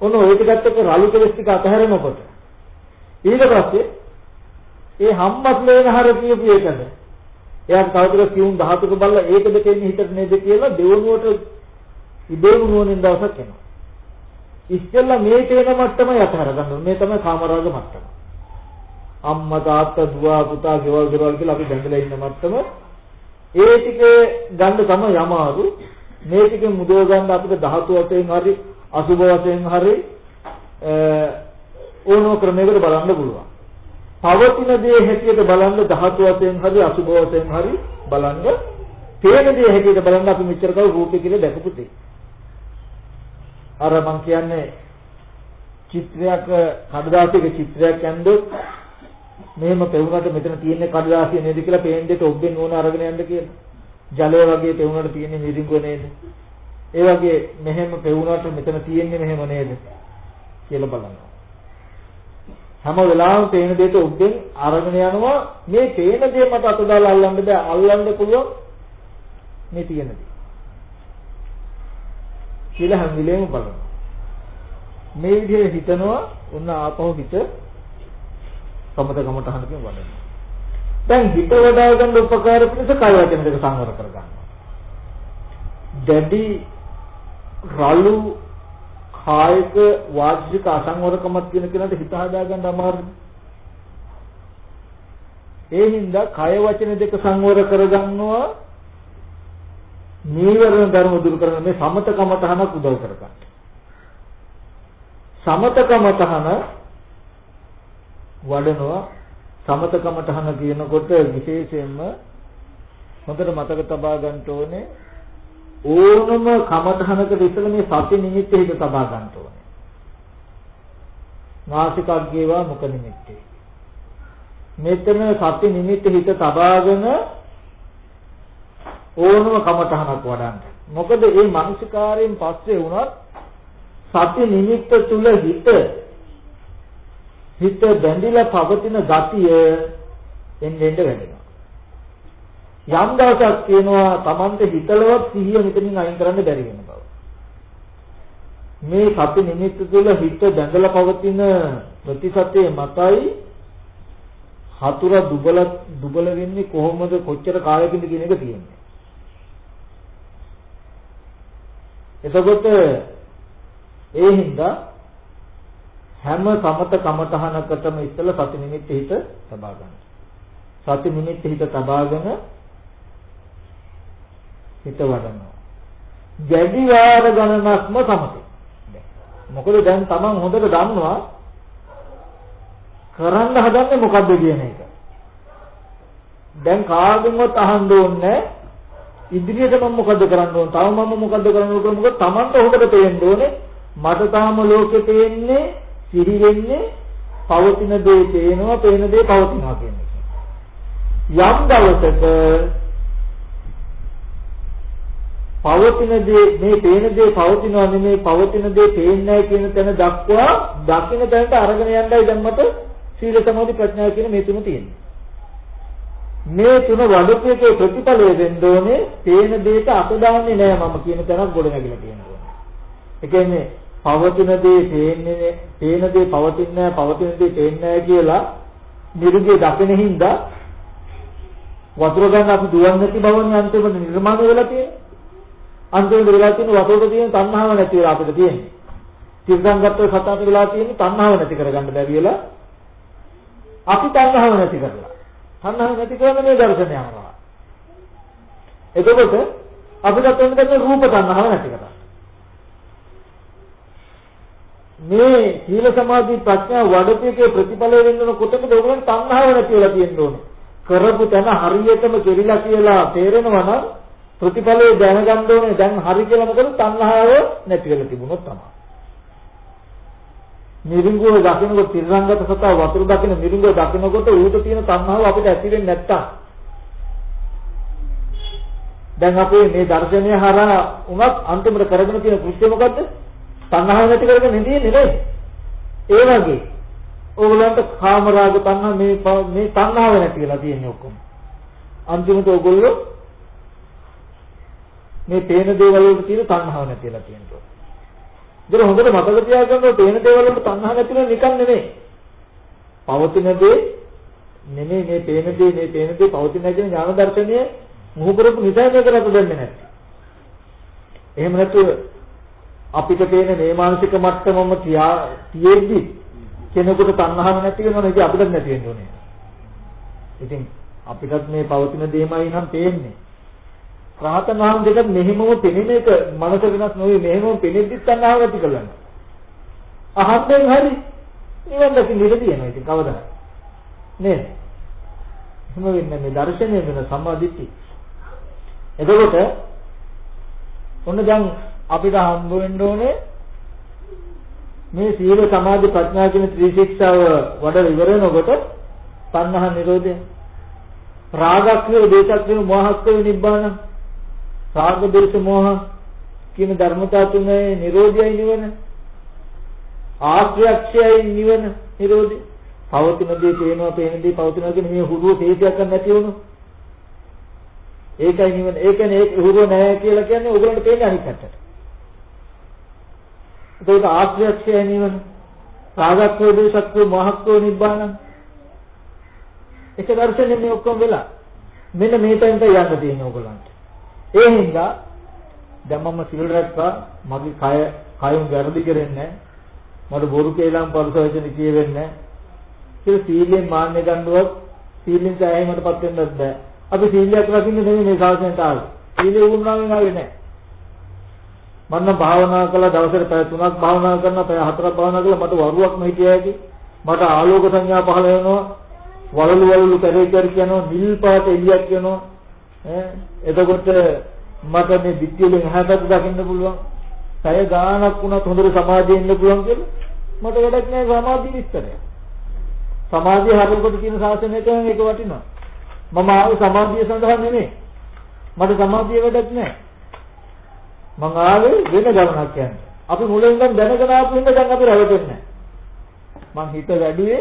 ඔන්න ওই ටිකත් එක්ක රළු කෙලස් ටික අතහැරෙනකොට. ඊට පස්සේ ඒ හම්බත් ලේන හර කියපු එකද? එයාට තවදුරටත් කියුම් ධාතුක බලලා ඒකද දෙන්නේ හිතට නේද කියලා දෙවනුවට ඉබේම නුවණින් දවසක් එනවා. ඉස්සෙල්ලා මේ තේන මට්ටම යතහර ගන්න මේ තමයි කාමරාග මට්ටම. අම්මා තාත්තා දුව පුතා ගෙවල් දොරවල් කියලා අපි බැඳලා ඉන්න මට්ටම. ඒ ටික ගන්න තමයි යමාරු. මේ ටික මුදව ගන්න අපිට ධාතු වශයෙන් හරි අසුභ වශයෙන් හරි ඕනෝ ක්‍රමයකට බලන්න පුළුවන්. පවතින දේ හැටියට බලන්න ධාතු වශයෙන් හරි අසුභ වශයෙන් හරි බලන්න තේන දේ හැටියට බලන්න අපි මෙච්චර කව රූපේ කියලා දැකපු දේ. අර මං කියන්නේ චිත්‍රයක් කඩදාසියක චිත්‍රයක් ඇන්දොත් මෙහෙම පෙවුනට මෙතන තියෙන කඩදාසිය නේද කියලා පේන්දෙට ඔබෙන් ඕන අරගෙන යන්න කියලා. ජලය වගේ පෙවුනට තියෙන මිරිඟුව නේද? ඒ වගේ මෙහෙම පෙවුනට මෙතන තියෙන්නේ මෙහෙම නේද කියලා බලනවා. හැම වෙලාවෙම පේන දෙයට ඔබෙන් අරගෙන යනවා මේ පේන දේ මට අත දාලා අල්ලන්න බෑ අල්ලන්න පුළුවන් මේ තියෙන දේ. කියලා හැම වෙලේම බලනවා. මේ විදිහට හිතනවා උන්න ආපහු හිත සමත කමටහනකින් වඩනවා. දැන් හිත වඩා ගන්න උපකාර පිණිස කය වචන දෙක සංවර කර ගන්නවා. දැඩි රළු කායික වාචික අසංවරකමක් කියන කෙනාට හිත හදා ගන්න අමාරුයි. ඒ හින්දා කය වචන දෙක සංවර කරගන්නවා නීවරණ ධර්ම දුරු කරන මේ සමතකම තහනක් උදව් කරගන්න. සමතකම තහන වඩනවා සමතකම තහන කියනකොට විශේෂයෙන්ම හොඳට මතක තබා ගන්න ඕනේ ඕනම කමතහනකට ඉස්සෙල්ලා මේ සති නිමිත්ත හිත තබා ගන්න ඕනේ. නාසිකග්ගේවා මුඛ නිමිත්තේ. මෙතන සති නිමිත්ත හිත තබාගෙන ඕනම කමතහනක් වඩන්න. මොකද මේ මානසිකාරයෙන් පස්සේ වුණත් සති නිමිත්ත තුල හිත හිත බැඳිලා පවතින ගතිය එන්න එන්න වැඩෙනවා. යම් දවසක් කියනවා Tamante හිතලවත් සිහිය මෙතනින් අයින් කරන්න බැරි වෙන බව. මේ සති නිමිත්ත තුළ හිත බැඳලා පවතින ප්‍රතිසත්‍යයේ මතයි හතුර දුබල දුබල වෙන්නේ කොහොමද කොච්චර කාලෙකින්ද කියන එක තියෙන්නේ. එතකොට ඒ හින්දා හැම සමත කමතහනකටම ඉස්සෙල්ලා සති නිමිත්ත හිත තබා ගන්න. සති නිමිත්ත හිත තබාගෙන හිත වඩනවා. ජඩි වාර ගණනක්ම සමතේ. මොකද දැන් Taman හොඳට දන්නවා කරන්න හදන්නේ මොකද්ද කියන එක. දැන් කාගෙන්වත් අහන්න ඕනේ ඉදිරියට මම මොකද කරන්න ඕන? තව මම මොකද කරන්න ඕන? මොකද Tamanට හොකට තේරෙන්න ඕනේ. මට තාම ලෝකෙ තේන්නේ සිහි වෙන්නේ පවතින දේ තේනවා, පේන දේ පවතිනවා කියන එක. යම් දවසක පවතින දේ මේ පේන දේ පවතිනවා නෙමෙයි පවතින දේ පේන්නේ නැහැ කියන තැන දක්වා දකින්න තැනට අරගෙන යන්නයි දැන් මට සීල සමාධි ප්‍රඥා කියන මේ තුන තියෙන්නේ. මේ තුන වඩපේකේ ප්‍රතිඵලය දෙන්න ඕනේ තේන දෙයට අත දාන්නේ නැහැ මම කියන තැනක් ගොඩ නැගිලා තියෙනවා. ඒ කියන්නේ පවතින දේ පේන්නේ පේන දේ පවතින්නේ නැහැ පවතින දේ පේන්නේ නැහැ කියලා නිරුගේ දකින හින්දා වතුර ගන්න අපි දුවන්නේ නැති බවනේ අන්තිමට නිර්මාණය වෙලා තියෙන්නේ. අන්තිමට වෙලා තියෙන වතුරට තියෙන තණ්හාව නැති වෙලා අපිට තියෙන්නේ. තිරසංගත සතාට වෙලා තියෙන තණ්හාව නැති කරගන්න බැරි වෙලා අපි තණ්හාව නැති කරලා. තණ්හාව නැති කරන මේ දර්ශනය යනවා. එතකොට අපිට තේරෙන්නේ රූප තණ්හාව නැති කරලා. මේ සීල සමාධි ප්‍රඥා වඩපියකේ ප්‍රතිඵලය වෙන්න කොටමද ඔයගොල්ලන් තණ්හාව නැති වෙලා තියෙන්න ඕනේ. කරපු තැන හරියටම කෙරිලා කියලා තේරෙනවා නම් ප්‍රතිඵලය දැනගන්න ඕනේ දැන් හරි කියලා මොකද තණ්හාව නැති වෙලා තිබුණොත් තමයි. මිරිඟුව දකින්නකොට තිරංගත සතා වතුර දකින්න මිරිඟුව දකින්නකොට ඌට තියෙන තණ්හාව අපිට ඇති වෙන්නේ නැත්තම් දැන් අපේ මේ දර්ශනය හරහා උනත් අන්තිමට කරගෙන තියෙන කෘත්‍ය මොකද්ද? තණ්හාව නැති කරගෙන ඉඳින්නේ නේද? ඒ වගේ ඕගොල්ලන්ට කාමරාග තණ්හා මේ මේ තණ්හාව නැති වෙලා තියෙන්නේ ඔක්කොම. අන්තිමට ඕගොල්ලෝ මේ පේන දේවල් වලට තියෙන තණ්හාව නැතිලා තියෙනවා. ඒක හොඳට මතක තියාගන්න තේන දේවල් වලට තණ්හා නැති වෙන නිකන් නෙමෙයි. පවතින දේ නෙමෙයි මේ පේන දේ මේ පේන දේ පවතින කියන ඥාන දර්ශනය මුහු කරපු නිසා මේක රට දෙන්නේ නැහැ. එහෙම නැතුව අපිට පේන මේ මානසික මට්ටමම තියා තියෙද්දි කෙනෙකුට තණ්හාවක් නැති වෙනවනේ ඉතින් අපිටත් නැති වෙන්න ඕනේ. ඉතින් අපිටත් මේ පවතින දෙයමයි නම් පේන්නේ. රහතන් වහන්සේට මෙහෙමම පෙනෙන එක මනස වෙනස් නොවේ මෙහෙමම පෙනෙද්දිත් තණ්හාව ඇති කරගන්න. අහම්බෙන් හරි නිවන් දකින්න ඉඩ තියෙනවා ඉතින් කවදා නේද? එහෙම වෙන්නේ මේ දර්ශනය වෙන සම්මාදිට්ඨි. එතකොට ඔන්න දැන් අපිට හම්බ වෙන්න ඕනේ මේ සීල සමාධි ප්‍රඥා කියන ත්‍රිශික්ෂාව වඩ ඉවර වෙනකොට තණ්හා නිරෝධය රාගක්ඛය දේශක්ඛය මොහක්ඛය නිබ්බාන රාග දේශ මොහ කියන ධර්මතා තුනේ නිරෝධයයි නිවන. ආශ්‍රයක්ෂයයි නිවන නිරෝධය. පවතින දේ පේනවා පේන දේ පවතිනවා කියන මේ හුරුව තේජයක් නැති වුණොත්. ඒකයි නිවන. ඒ කියන්නේ ඒක හුරුව නැහැ කියලා කියන්නේ ඔයගොල්ලන්ට තේන්නේ අනිත් පැත්තට. ඒක ආශ්‍රයක්ෂය නිවන. රාගක්ඛය දේශක්ඛය මොහක්ඛය නිබ්බාන. එක දර්ශනේ මේ ඔක්කොම වෙලා මෙන්න මේ තැනට යන්න තියෙන ඕගොල්ලන්ට. ඒ හින්දා දැන් මම සිල් රැක්කා මගේ කය කයුම් වැරදි කරන්නේ මට බොරු කේලම් පරිසවචන කියෙන්නේ කියලා සීලෙන් මාන්නේ ගන්නවත් සීලෙන් සෑහීමටපත් වෙන්නත් බෑ. අපි සීලයක් රකින්න නෙමෙයි මේ සාසනයට ආවේ. සීලෙ වුණාම ආවේ නෑ. මම භාවනා කළා දවසට පැය 3ක් භාවනා කරනවා පැය 4ක් භාවනා කළා මට වරුවක්ම හිටියයි මට ආලෝක සංඥා පහළ වෙනවා වලලු වලලු කරේ කර කියනවා නිල් පාට එළියක් වෙනවා ඈ එතකොට මට මේ පිටියෙන් එහාට දකින්න පුළුවන්. සය ගානක් වුණත් හොඳට සමාධියේ ඉන්න පුළුවන් කියලා. මට වැඩක් නෑ සමාධිය විස්තරය සමාධිය හරියට කියන ශාසනයක මේක වටිනවා. මම ආවේ සමාධිය සඳහා නෙමෙයි. මට සමාධිය වැඩක් නෑ. මම ආවේ වෙන ගමනක් කියන්නේ අපි මුලින් ඉඳන් දැනගෙන ආපු හින්දා දැන් අපි රැවටෙන්නේ මං හිත වැඩිවේ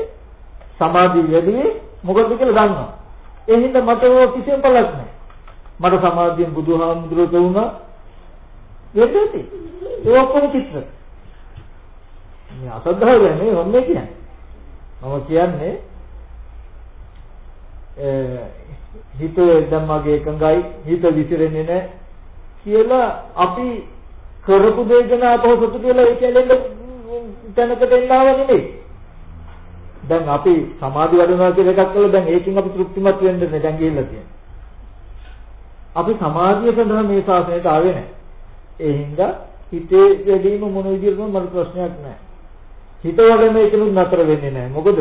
සමාධිය වැඩිවේ මොකද කියලා දන්නවා. ඒ හින්දා මට ඕක කිසිම පළක් නැහැ. මට සමාධියෙන් බුදුහාමුදුරුවෝ කියුණා වෙද්දී ඒ ඔක්කොම චිත්‍ර. මේ අසද්ධාව නෙමෙයි වන්නේ කියන්නේ. මම කියන්නේ හිත ධම්මගේ එකඟයි හිත විසිරෙන්නේ නැහැ කියලා අපි කරපු දේ ගැන අපහසු සතුටු වෙලා ඒ කියන්නේ තැනකට එන්නව නෙමෙයි. දැන් අපි සමාධි වඩනවා කියලා එකක් කළා දැන් ඒකෙන් අපි තෘප්තිමත් වෙන්නේ නැහැ දැන් ගිහිල්ලා තියෙනවා. අපි සමාධිය සඳහා මේ ශාසනයට ආවේ නැහැ. ඒ හින්දා හිතේ වැඩිම මොන විදිහටම මට ප්‍රශ්නයක් නැහැ. හිත වඩන එකනුත් නතර වෙන්නේ නැහැ. මොකද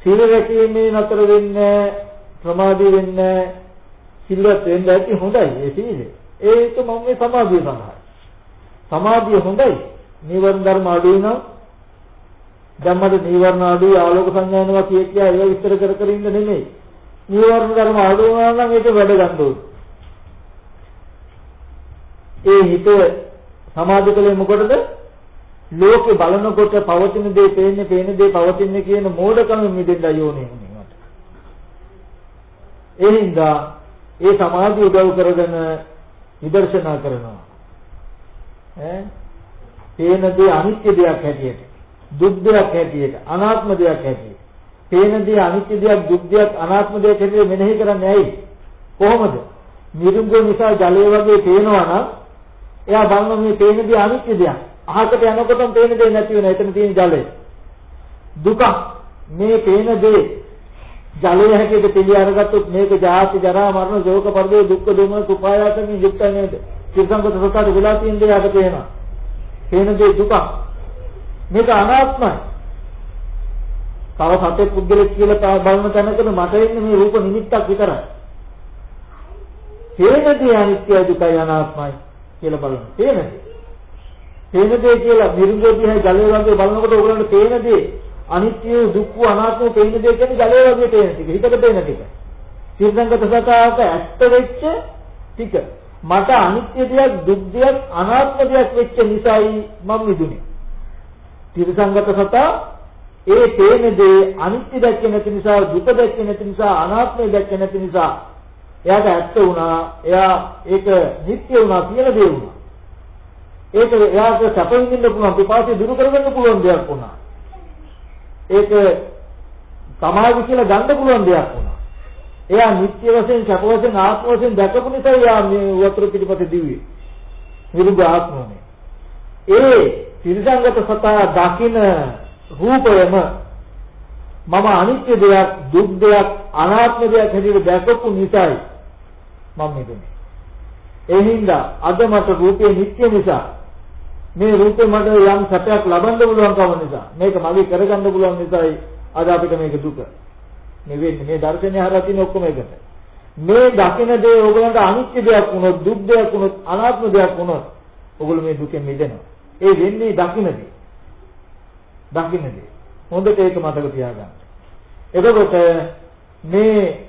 සීල රැකීමේ නතර වෙන්නේ ප්‍රමාදී වෙන්නේ සිල්වත් වෙන්න ඇති හොඳයි ඒ සීලය. ඒක මම මේ සමාධිය සඳහා. සමාධිය හොඳයි. නිවර්ණ ධර්ම අඩු වෙනවා ධම්මද නීවරණ අඩුයි ආලෝක සංඥා වෙනවා කිය කියා ඒවා විස්තර කර කර ඉන්න නෙමෙයි. නීවරණ ධර්ම අඩු වුණා නම් ඒක වැඩ ගන්න ඕනේ. ඒ හිත සමාධි කලේ මොකටද? ලෝකේ බලනකොට පවතින දේ පේන්නේ පේන දේ පවතින්නේ කියන මෝඩකම මිදෙන්න යෝනේ මට. ඒ හින්දා ඒ සමාධිය උදව් කරගෙන විදර්ශනා කරනවා. ඈ පේන දේ අනිත්‍ය දෙයක් හැටියට දුක් දෙයක් හැටියට අනාත්ම දෙයක් හැටියට පේන දේ අනිත්‍ය දෙයක් දුක් දෙයක් අනාත්ම දෙයක් හැටියට මෙනෙහි කරන්නේ ඇයි කොහොමද නිරුංග නිසා ජලය වගේ පේනවා නම් එයා බලන මේ පේන දේ අනිත්‍ය දෙයක්. අහකට යනකොටම පේන දේ නැති වෙනවා. එතන තියෙන ජලය. දුක. මේ පේන දේ ජලය හැටියට පිළි අරගත්තොත් මේක ජාති ජරා මරණ ශෝක පරිදේ දුක්ඛ දෝමන කුපායාසමින් යුක්ත නේද? ත්‍රිසංගත සත්‍යට වෙලා තියෙන දේ යට පේනවා පේන දේ දුක. මේක අනාත්මයි. තව සතෙක් පුද්ගලෙක් කියලා බලන තැනකට මට එන්නේ මේ රූප නිමිත්තක් විතරයි. තේනදී අනිත්‍යයි දුකයි අනාත්මයි. කියලා බලන්න. තේනද? තේනදී කියලා නිරුද්ධෝධිහයි ජලය වගේ බලනකොට ඔයගොල්ලන්ට තේනදී අනිත්‍ය දුක්ඛ අනාත්ම තේන දේ කියන්නේ ජලය වගේ තේන ටික. හිතට තේන ටික. සිරසංගත සතාවක ඇත්ත වෙච්ච ටික. මට අනිත්‍ය දෙයක් දුක් දෙයක් අනාත්ම දෙයක් වෙච්ච නිසායි මම මිදුනේ. තිරසංගත සතා ඒ තේන දේ අනිත්‍ය දැක්කේ නැති නිසා දුක දැක්කේ නැති නිසා අනාත්මය දැක්කේ නැති නිසා එයාට ඇත්ත වුණා එයා ඒක නිට්ටය වුණා කියන දේ වුණා ඒක එයාට සැපින් ඉන්න පුළුවන් පිපාසය දුරු කරගන්න පුළුවන් දෙයක් වුණා. ඒක සමාධි කියලා ගන්න පුළුවන් දෙයක් වුණා. එයා නිත්‍ය වශයෙන් සැප වශයෙන් ආත්ම වශයෙන් දැකපු නිසා එයා මේ වතුර පිටිපත දිව්වේ. විරුද්ධ ආත්මෝනේ. ඒ තිරසංගත සතා දකින රූපයම මම අනිත්‍ය දෙයක් දුක් දෙයක් අනාත්ම දෙයක් හැටියට දැකපු නිසායි මම මෙදුනේ. ඒ හින්දා අද මට රූපේ නිත්‍ය නිසා මේ රූපේ මට යම් සැපයක් ලබන්න පුළුවන්කම නිසා මේක මගේ කරගන්න පුළුවන් නිසායි අද අපිට මේක දුක. නෙවෙයි මේ දර්ශනය හරහා තියෙන ඔක්කොම එකට. මේ දකින දේ ඕගලන්ට අනිත්‍ය දෙයක් වුණොත් දුක් දෙයක් වුණොත් අනාත්ම දෙයක් වුණොත් ඕගොල්ලෝ මේ දුකෙන් මිදෙනවා. ඒ වෙන්නේ දකින දේ. දකින දේ. හොඳට ඒක මතක තියාගන්න. එතකොට මේ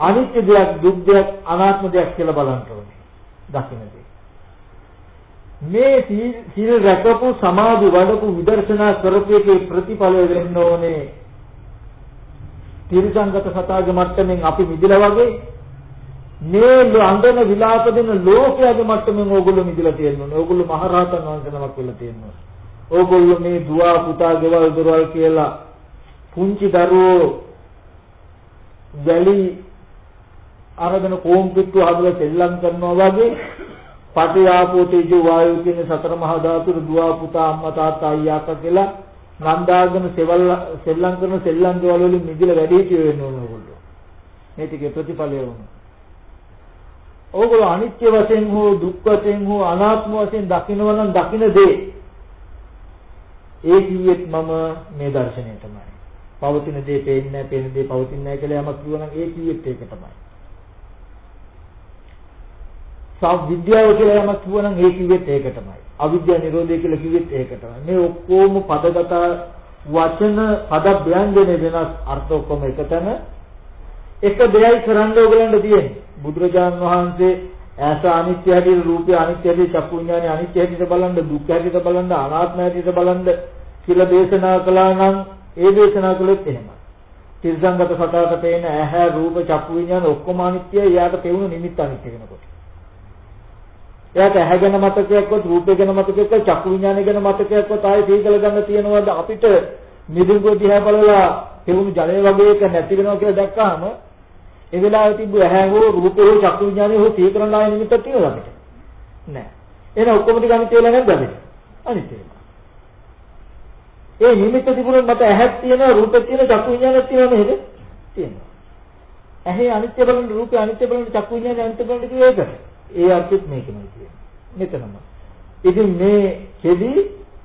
අනිත්‍ය දෙයක් දුක් දෙයක් අනාත්ම දෙයක් කියලා බලන්න ඕනේ. දකින දේ. මේ සීල රැකපු සමාධි වඩපු විදර්ශනා කරපු එකේ ප්‍රතිඵලය වෙන්න ඕනේ තිරසංගත සතාගේ මට්ටමින් අපි මිදිලා වගේ මේ අන්දන විලාප දෙන ලෝකයාගේ මට්ටමින් ඕගොල්ලෝ මිදලා තියෙනවා. ඕගොල්ලෝ මහරහතන් වහන්සේ නමක් වෙලා තියෙනවා. ඕගොල්ලෝ මේ දුවා පුතා ගෙවල් දොරවල් කියලා පුංචි දරුවෝ ගැලි අරගෙන කෝම් පිට්ටු හදලා සෙල්ලම් කරනවා වගේ පටි ආපෝ තේජෝ වායු කියන සතර මහා ධාතු දුවා පුතා අම්මා තාත්තා අයියා අක්කා කියලා නන්දාගෙන සෙවල් සෙල්ලම් කරන සෙල්ලම් දේවල් වලින් මිදලා වැඩි හිටිය වෙන්න ඕන ඕගොල්ලෝ. මේ ටිකේ ප්‍රතිඵලය වුණා. ඕගොල්ලෝ අනිත්‍ය වශයෙන් හෝ දුක් වශයෙන් හෝ අනාත්ම වශයෙන් දකිනවා නම් දකින දේ ඒ කිව්වෙත් මම මේ දර්ශනය තමයි. පවතින දේ පේන්නේ නැහැ, පේන දේ පවතින්නේ නැහැ කියලා යමක් කිව්වනම් ඒ කිව්වෙත් ඒක තමයි. සබ් විද්‍යාව කියලා යමක් කිව්වනම් ඒ කිව්වෙත් ඒක තමයි. අවිද්‍යා නිරෝධය කියලා කිව්වෙත් ඒක තමයි. මේ ඔක්කොම පදගත වචන පද ව්‍යංජන වෙනස් අර්ථ ඔක්කොම එකතන එක දෙයයි කරන්න ඕගලන්ට තියෙන්නේ. බුදුරජාන් වහන්සේ ඇස අනිත්‍ය හැටියට රූපය අනිත්‍ය හැටියට චක්කු විඥානය අනිත්‍ය හැටියට බලන්න දුක් හැටියට බලන්න අනාත්ම හැටියට බලන්න කියලා දේශනා කළා නම් ඒ දේශනා කළෙත් එහෙමයි. තිරසංගත සතාට පේන ඇහැ රූප චක්කු විඥාන ඔක්කොම අනිත්‍යයි. එයාට පෙවුණු නිමිත්ත අනිත්‍ය වෙනකොට. එයාට ඇහැ ගැන මතකයක්වත් රූපය ගැන මතකයක්වත් චක්කු විඥානය ගැන මතකයක්වත් ආයේ සීකල ගන්න තියනවාද? අපිට මිදුඟු දිහා බලලා පෙවුණු ජලය වගේ එක නැති වෙනවා කියලා දැක්කහම ඒ වෙලාවේ තිබ්බ ඇහැ හෝ රූපය හෝ චක්කු විඥානය හෝ සීකරන ආයේ නිමිත්තක් තියෙනවද අපිට? නෑ. එහෙනම් ඔක්කොම ටික අනිත්‍ය වෙලා නැද්ද අපිට? අනිත්‍ය වෙනවා ඒ නිමිත්ත තිබුණොත් මට ඇහක් තියෙනවා රූපයක් තියෙනවා චක්කු විඥානයක් තියෙනවා නේද? තියෙනවා. ඇහි අනිත්‍ය බලන රූපය අනිත්‍ය බලන චක්කු විඥානය අනිත්‍ය බලන කිව්ව ඒකට ඒ අර්ථෙත් මේකමයි කියන්නේ. මෙතනම. ඉතින් මේ කෙදි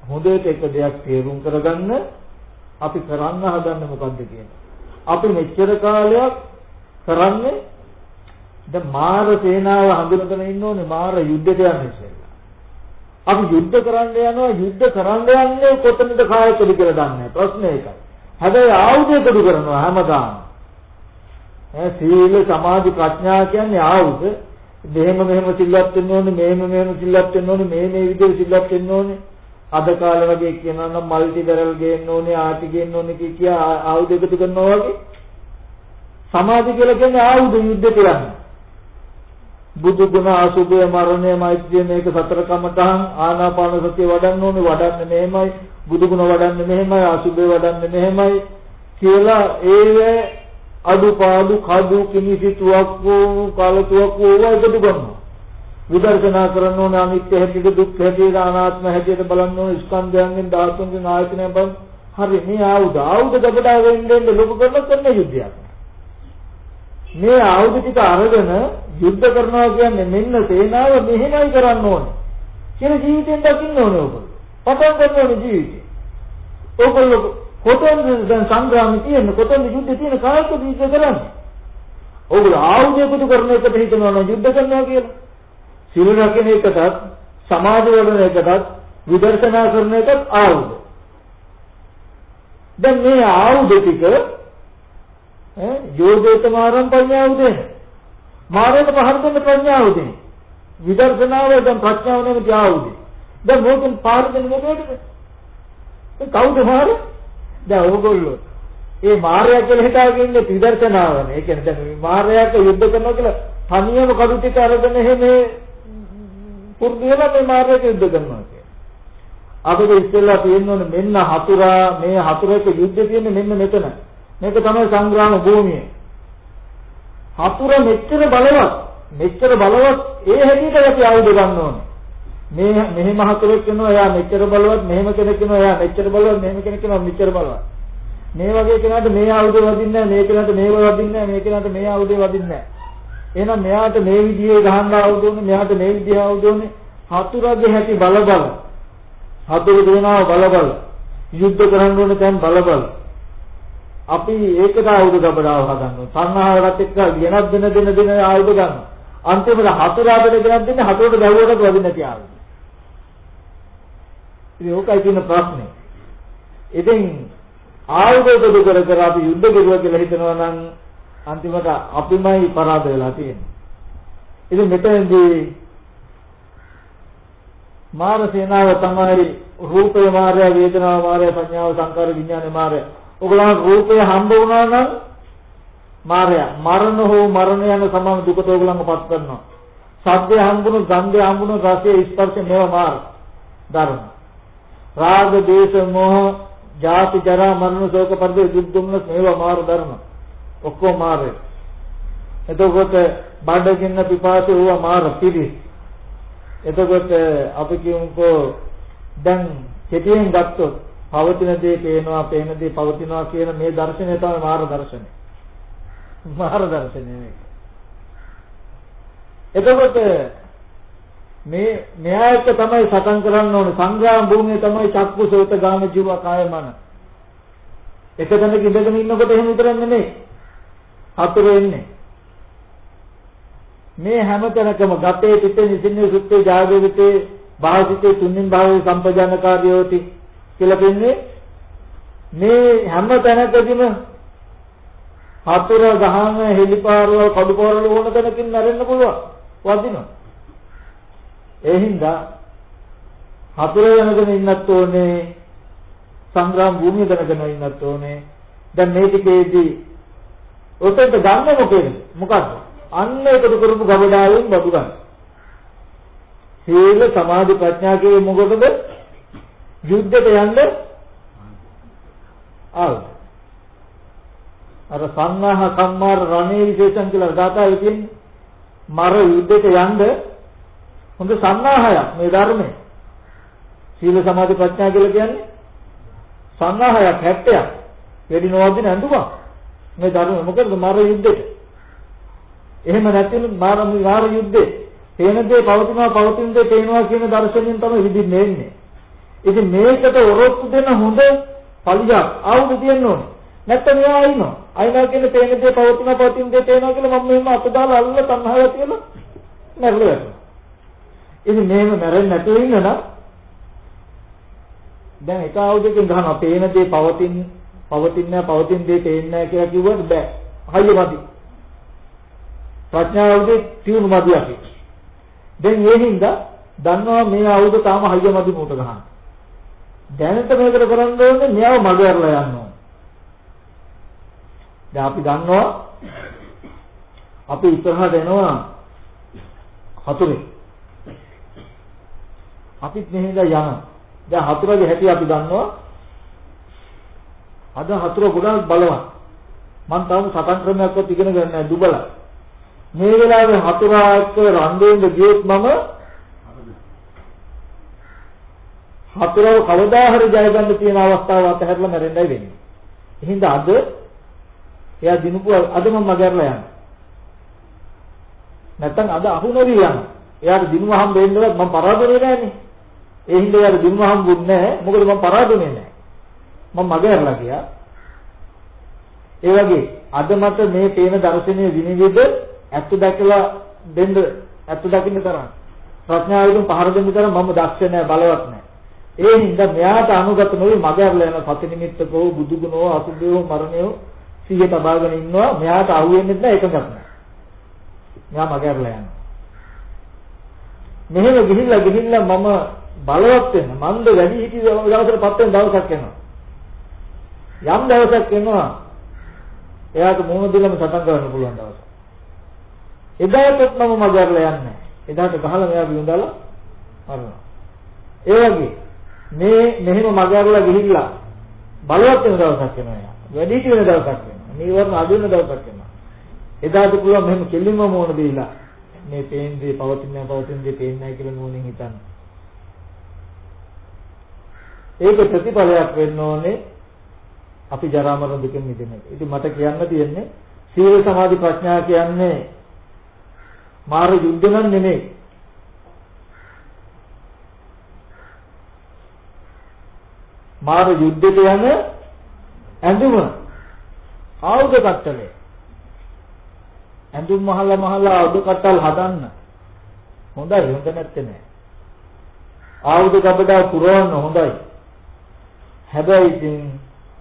හොඳට එක දෙයක් තේරුම් කරගන්න අපි කරන්න හදන්නේ මොකද්ද කියන්නේ. අපි මෙච්චර කාලයක් කරන්නේ දැන් මාර සේනාව හඳුනගෙන ඉන්න ඕනේ මාර යුද්ධයට යන්න ඉස්සෙල්ලා. අපි යුද්ධ කරන්න යනවා යුද්ධ කරන්න යන්නේ කොතනද කායකද කියලා දන්නේ නැහැ. ප්‍රශ්නේ ඒකයි. හැබැයි ආයුධය කඩු කරනවා හැමදාම. ඈ සීල සමාධි ප්‍රඥා කියන්නේ ආයුධ මෙහෙම මෙහෙම සිල්වත් වෙන්න ඕනේ මෙහෙම මෙහෙම සිල්වත් වෙන්න ඕනේ මේ මේ විදිහට සිල්වත් වෙන්න ඕනේ. අද කාලේ වගේ කියනවා නම් මල්ටි බැරල් ගේන්න ඕනේ ආටි ගේන්න ඕනේ කිය කිය ආයුධ එකතු කරනවා වගේ. සමාධි කියලා කියන්නේ ආයුධ යුද්ධ කරන්නේ. බුදු ගුණ අසුභය මරණය මෛත්‍රිය මේක සතර කමතහන් ආනාපාන සතිය වඩන්න ඕනේ වඩන්න මෙහෙමයි. බුදු ගුණ වඩන්න මෙහෙමයි අසුභය වඩන්න මෙහෙමයි කියලා ඒ අඩුපාඩු කඩු කිනිසි තුවක්කු කලතුවක්කු ඒවා එකතු කරනවා. විදර්ශනා කරන්න ඕන අනිත්‍ය හැටියට දුක් හැටියට අනාත්ම හැටියට බලන්න ඕන ස්කන්ධයන්ගෙන් ධාතුන්ගෙන් ආයතනයෙන් බලන්න. හරි මේ ආයුධ ආයුධ ගබඩා වෙන්නේ ලොකු කරන කරන යුද්ධයක්. මේ ආයුධ ටික අරගෙන යුද්ධ කරනවා කියන්නේ මෙන්න සේනාව මෙහෙමයි කරන්න ඕනේ. කියන ජීවිතෙන් දකින්න ඕනේ ඔබ. පටන් ගන්න ඕනේ ජීවිතේ. ඔයගොල්ලෝ කොතෙන්ද දැන් සංග්‍රාමය තියෙන්නේ? කොතෙන්ද යුද්ධ තියෙන කායක යුද්ධ කරන්නේ. ඕගොල්ලෝ ආයුධ පුදු කරන එකට හිතනවා නම් යුද්ධ කරනවා කියලා. සිල් රකින්න එකටත් සමාජ වලන එකටත් විදර්ශනා කරන එකත් ආයුධ. දැන් මේ ආයුධ ටික ඈ යෝධේතමාරම් ප්‍රඥාවුදේ. මාරේට පහර දෙන්න ප්‍රඥාවුදේ. විදර්ශනාව දැන් ප්‍රඥාව නෙමෙයි ආයුධේ. දැන් මොකෙන් පාර දෙන්න මොකටද කවුද මාරේ? දැන් ඕගොල්ලෝ ඒ මාර්යා කියලා හිතාගෙන ඉන්නේ ත්‍රිදර්ශනාවනේ. ඒ කියන්නේ දැන් මාර්යාට යුද්ධ කරනවා කියලා තනියම කඩු ටික අරගෙන එහෙම පුරුදු වෙලා මේ මාර්ගයට යුද්ධ කරනවා කියන්නේ. අපිට ඉස්සෙල්ලා තියෙන්නේ මෙන්න හතුරා මේ හතුරක යුද්ධ තියෙන්නේ මෙන්න මෙතන. මේක තමයි සංග්‍රාම භූමිය. හතුර මෙච්චර බලවත් මෙච්චර බලවත් ඒ හැටියට අපි ආයුධ ගන්න ඕනේ. මේ මෙහෙම හතුරෙක් වෙනවා එයා මෙච්චර බලවත් මෙහෙම කෙනෙක් වෙනවා එයා මෙච්චර බලවත් මෙහෙම කෙනෙක් වෙනවා මෙච්චර බලවත්. මේ වගේ කෙනාට මේ ආයුධ වදින්නේ නැහැ මේ කෙනාට මේව වදින්නේ නැහැ මේ කෙනාට මේ ආයුධය වදින්නේ නැහැ. එහෙනම් මෙයාට මේ විදිහේ ගහන්න ආයුධ ඕනේ මෙයාට මේ විදිහේ ආයුධ ඕනේ. හතුරගේ හැටි බල බල. හතුරු දෙනාව බල බල. යුද්ධ කරන්න ඕනේ දැන් බල බල. අපි ඒකට ආයුධ ගබඩාව හදනවා. සංහාරات එක්ක ගෙනත් දෙන දෙන දෙන ආයුධ ගන්නවා. අන්තිමට හතුරාට ගෙනත් දෙන්නේ හතුරට ගැහුවකට වදින්න නැති ආයුධ. ඉතින් ඕකයි තියෙන ප්‍රශ්නේ. ඉතින් ආයුධ දුරු කර කර අපි යුද්ධ කරුවා කියලා හිතනවා නම් අන්තිමට අපිමයි පරාද වෙලා තියෙන්නේ. ඉතින් මෙතනදී මාර සේනාව තමයි රූපේ මාරය වේදනාව මාරය සංඥාව සංකාර විඥාන මාරය. ඔගලන් රූපය හම්බ වුණා නම් මාරය මරණ හෝ මරණ යන සමම දුකට ඔගලන්පත් කරනවා. සබ්දය හම්බුණු, ගන්ධය හම්බුණු, රසය ස්පර්ශය මේවා මාර ධර්ම. රාග, දේශ, මොහ, ජාති, ජරා, මරණ, ශෝක, පරිදේ, දුක්, දුම්නස් මේවා මාර ධර්ම. ඔක්කොම මාරේ. එතකොට බඩගින්න පිපාසය වුණා මාර පිළිස්. එතකොට අපි කියමුකෝ දැන් කෙටියෙන් ගත්තොත් පවතින දේ පේනවා, පේන දේ පවතිනවා කියන මේ දර්ශනය තමයි මාර දර්ශනය. මාර දර්ශනය මේක. එතකොට මේ මෙයාට තමයි සටන් කරන්න ඕනේ සංග්‍රාම භූමිය තමයි චක්කු සෝත ගාම ජීව කාය මන. එක තැනක ඉඳගෙන ඉන්නකොට එහෙම විතරක් නෙමෙයි. හතර එන්නේ. මේ හැම තැනකම ගතේ පිටේ නිසින්නේ සුත්තේ ජාගවිතේ භාවිතේ තුන්ින් භාවයේ සම්පජානකාරියෝති කියලා කියන්නේ මේ හැම තැනකදීම හතර ගහන හෙලිපාරවල් කඩුපාරවල් ඕන තැනකින් නැරෙන්න පුළුවන් වදිනවා ඒ හින්දා හතර වෙනකන් ඉන්නත් ඕනේ සංග්‍රාම භූමිය දැනගෙන ඉන්නත් ඕනේ දැන් මේ ටිකේදී ඔතෙන්ට ගන්න මොකේද මොකද්ද අන්න ඒකට කරපු ගබඩාවෙන් බඩු ගන්න. සීල සමාධි ප්‍රඥා කියේ මොකටද? යුද්ධයට යන්න ආව. අර සංඝහ සම්මාර රණේ විශේෂන් කියලා දාතාවේ තියෙන්නේ. මර යුද්ධයට යන්න හොඳ සංඝාහයක් මේ ධර්මයේ. සීල සමාධි ප්‍රඥා කියලා කියන්නේ සංඝාහයක් 70ක්. වැඩි නොවදින ඇඳුමක්. මේ ධර්ම මොකද මර යුද්ධයට එහෙම නැතිනම් මාර මාර යුද්ධේ තේන දේ පවතිනවා පවතින දේ පේනවා කියන දර්ශනයෙන් තමයි විදින්නේ එන්නේ. ඉතින් මේකට ඔරොත්තු දෙන හොඳ පලියක් ආවුද තියෙන්න ඕනේ. නැත්නම් එයා අයින්නවා. අයින්නවා කියන්නේ තේන දේ පවතිනවා පවතින දේ පේනවා කියලා මම මෙහෙම අත දාලා අල්ල තණ්හාව කියලා නැරලා යනවා. ඉතින් මේව මැරෙන්නේ නැතුව ඉන්න නම් දැන් එක ආයුධකින් ගහනවා පේන දේ පවතින පවතින්නේ නැහැ පවතින දේ පේන්නේ නැහැ කියලා කිව්වට බෑ. හයියමදි. ප්‍රඥාවුදේ තියුණු මදි අපි. දැන් ඒ හින්දා දන්නවා මේ ආයුධ තාම හයිය මදි මූට ගහන්න. දැනට මේකට කරන්න ඕනේ මෙයාව මග ඇරලා යන්න ඕනේ. දැන් අපි දන්නවා අපි ඉස්සරහට එනවා හතුරේ. අපිත් මෙහෙද යනවා. දැන් හතුරගේ හැටි අපි දන්නවා. අද හතුර ගොඩාක් බලවත්. මම තාම සටන් ක්‍රමයක්වත් ඉගෙන ගන්න නැහැ දුබලයි. මේ වෙලාවේ හතුරා එක්ක රණ්ඩුවෙන්ද ගියොත් මම හතුරව කවදා හරි ජය ගන්න තියෙන අවස්ථාව අතහැරලා මැරෙන්නයි වෙන්නේ. එහෙනම් අද එයා දිනුපු අද මම මගහැරලා යනවා. නැත්තම් අද අහු නොවි යනවා. එයාට දිනුව හම්බ වෙන්නවත් මම පරාදුනේ නැහනේ. ඒ හින්දා එයාට දිනුව හම්බුන්නේ නැහැ. මොකද මම පරාදුනේ නැහැ. මම මගහැරලා ගියා. ඒ වගේ අද මට මේ තේන දර්ශනීය විනිවිද ඇත්ත දැකලා දෙන්න ඇත්ත දකින්න තරම් ප්‍රඥාවෙන් පහර දෙන්න තරම් මම දක්ෂ නැහැ බලවත් නැහැ. ඒ හින්දා මෙයාට අනුගත නොවි මග ඇරලා යන සති නිමිත්තකෝ බුදුගුණෝ අසුභයෝ මරණයෝ සිහිය තබාගෙන ඉන්නවා මෙයාට අහුවෙන්නේ නැහැ එකක් නැහැ. මෙයා මග ඇරලා යනවා. මෙහෙම ගිහිල්ලා ගිහිල්ලා මම බලවත් වෙන මන්ද වැඩි හිටි දවසකටපත් වෙන දවසක් එනවා. යම් දවසක් එනවා එයාට මොන දෙලම සටන් කරන්න පුළුවන් දවසක්. එදාටත් මම මගහැරලා යන්නේ. එදාට ගහලා මෙයා විඳලා මරනවා. ඒ වගේ මේ මෙහෙම මගහැරලා ගිහිල්ලා බලවත් වෙන දවසක් එනවා. වැඩි හිටි වෙන දවසක් එනවා. නීවරණ අඩු වෙන දවසක් එනවා. එදාට පුළුවන් මෙහෙම කෙලින්ම මොන දීලා මේ පේන්නේ පවතින පවතින දේ පේන්නේ නැහැ කියලා නෝනින් හිතන්න. ඒක ප්‍රතිඵලයක් වෙන්න ඕනේ අපි ජරා මරණ දුකෙන් මිදෙන එක. ඉතින් මට කියන්න තියෙන්නේ සීල සමාධි ප්‍රඥා කියන්නේ මාර යුද්ධ නම් නෙමෙයි. මාර යුද්ධයට යන ඇඳුම ආයුධ කට්ටලේ. ඇඳුම් මහලා මහලා ආයුධ කට්ටල් හදන්න. හොඳයි හොඳ නැත්තේ නෑ. ආයුධ කබඩා පුරවන්න හොඳයි. හැබැයි ඉතින්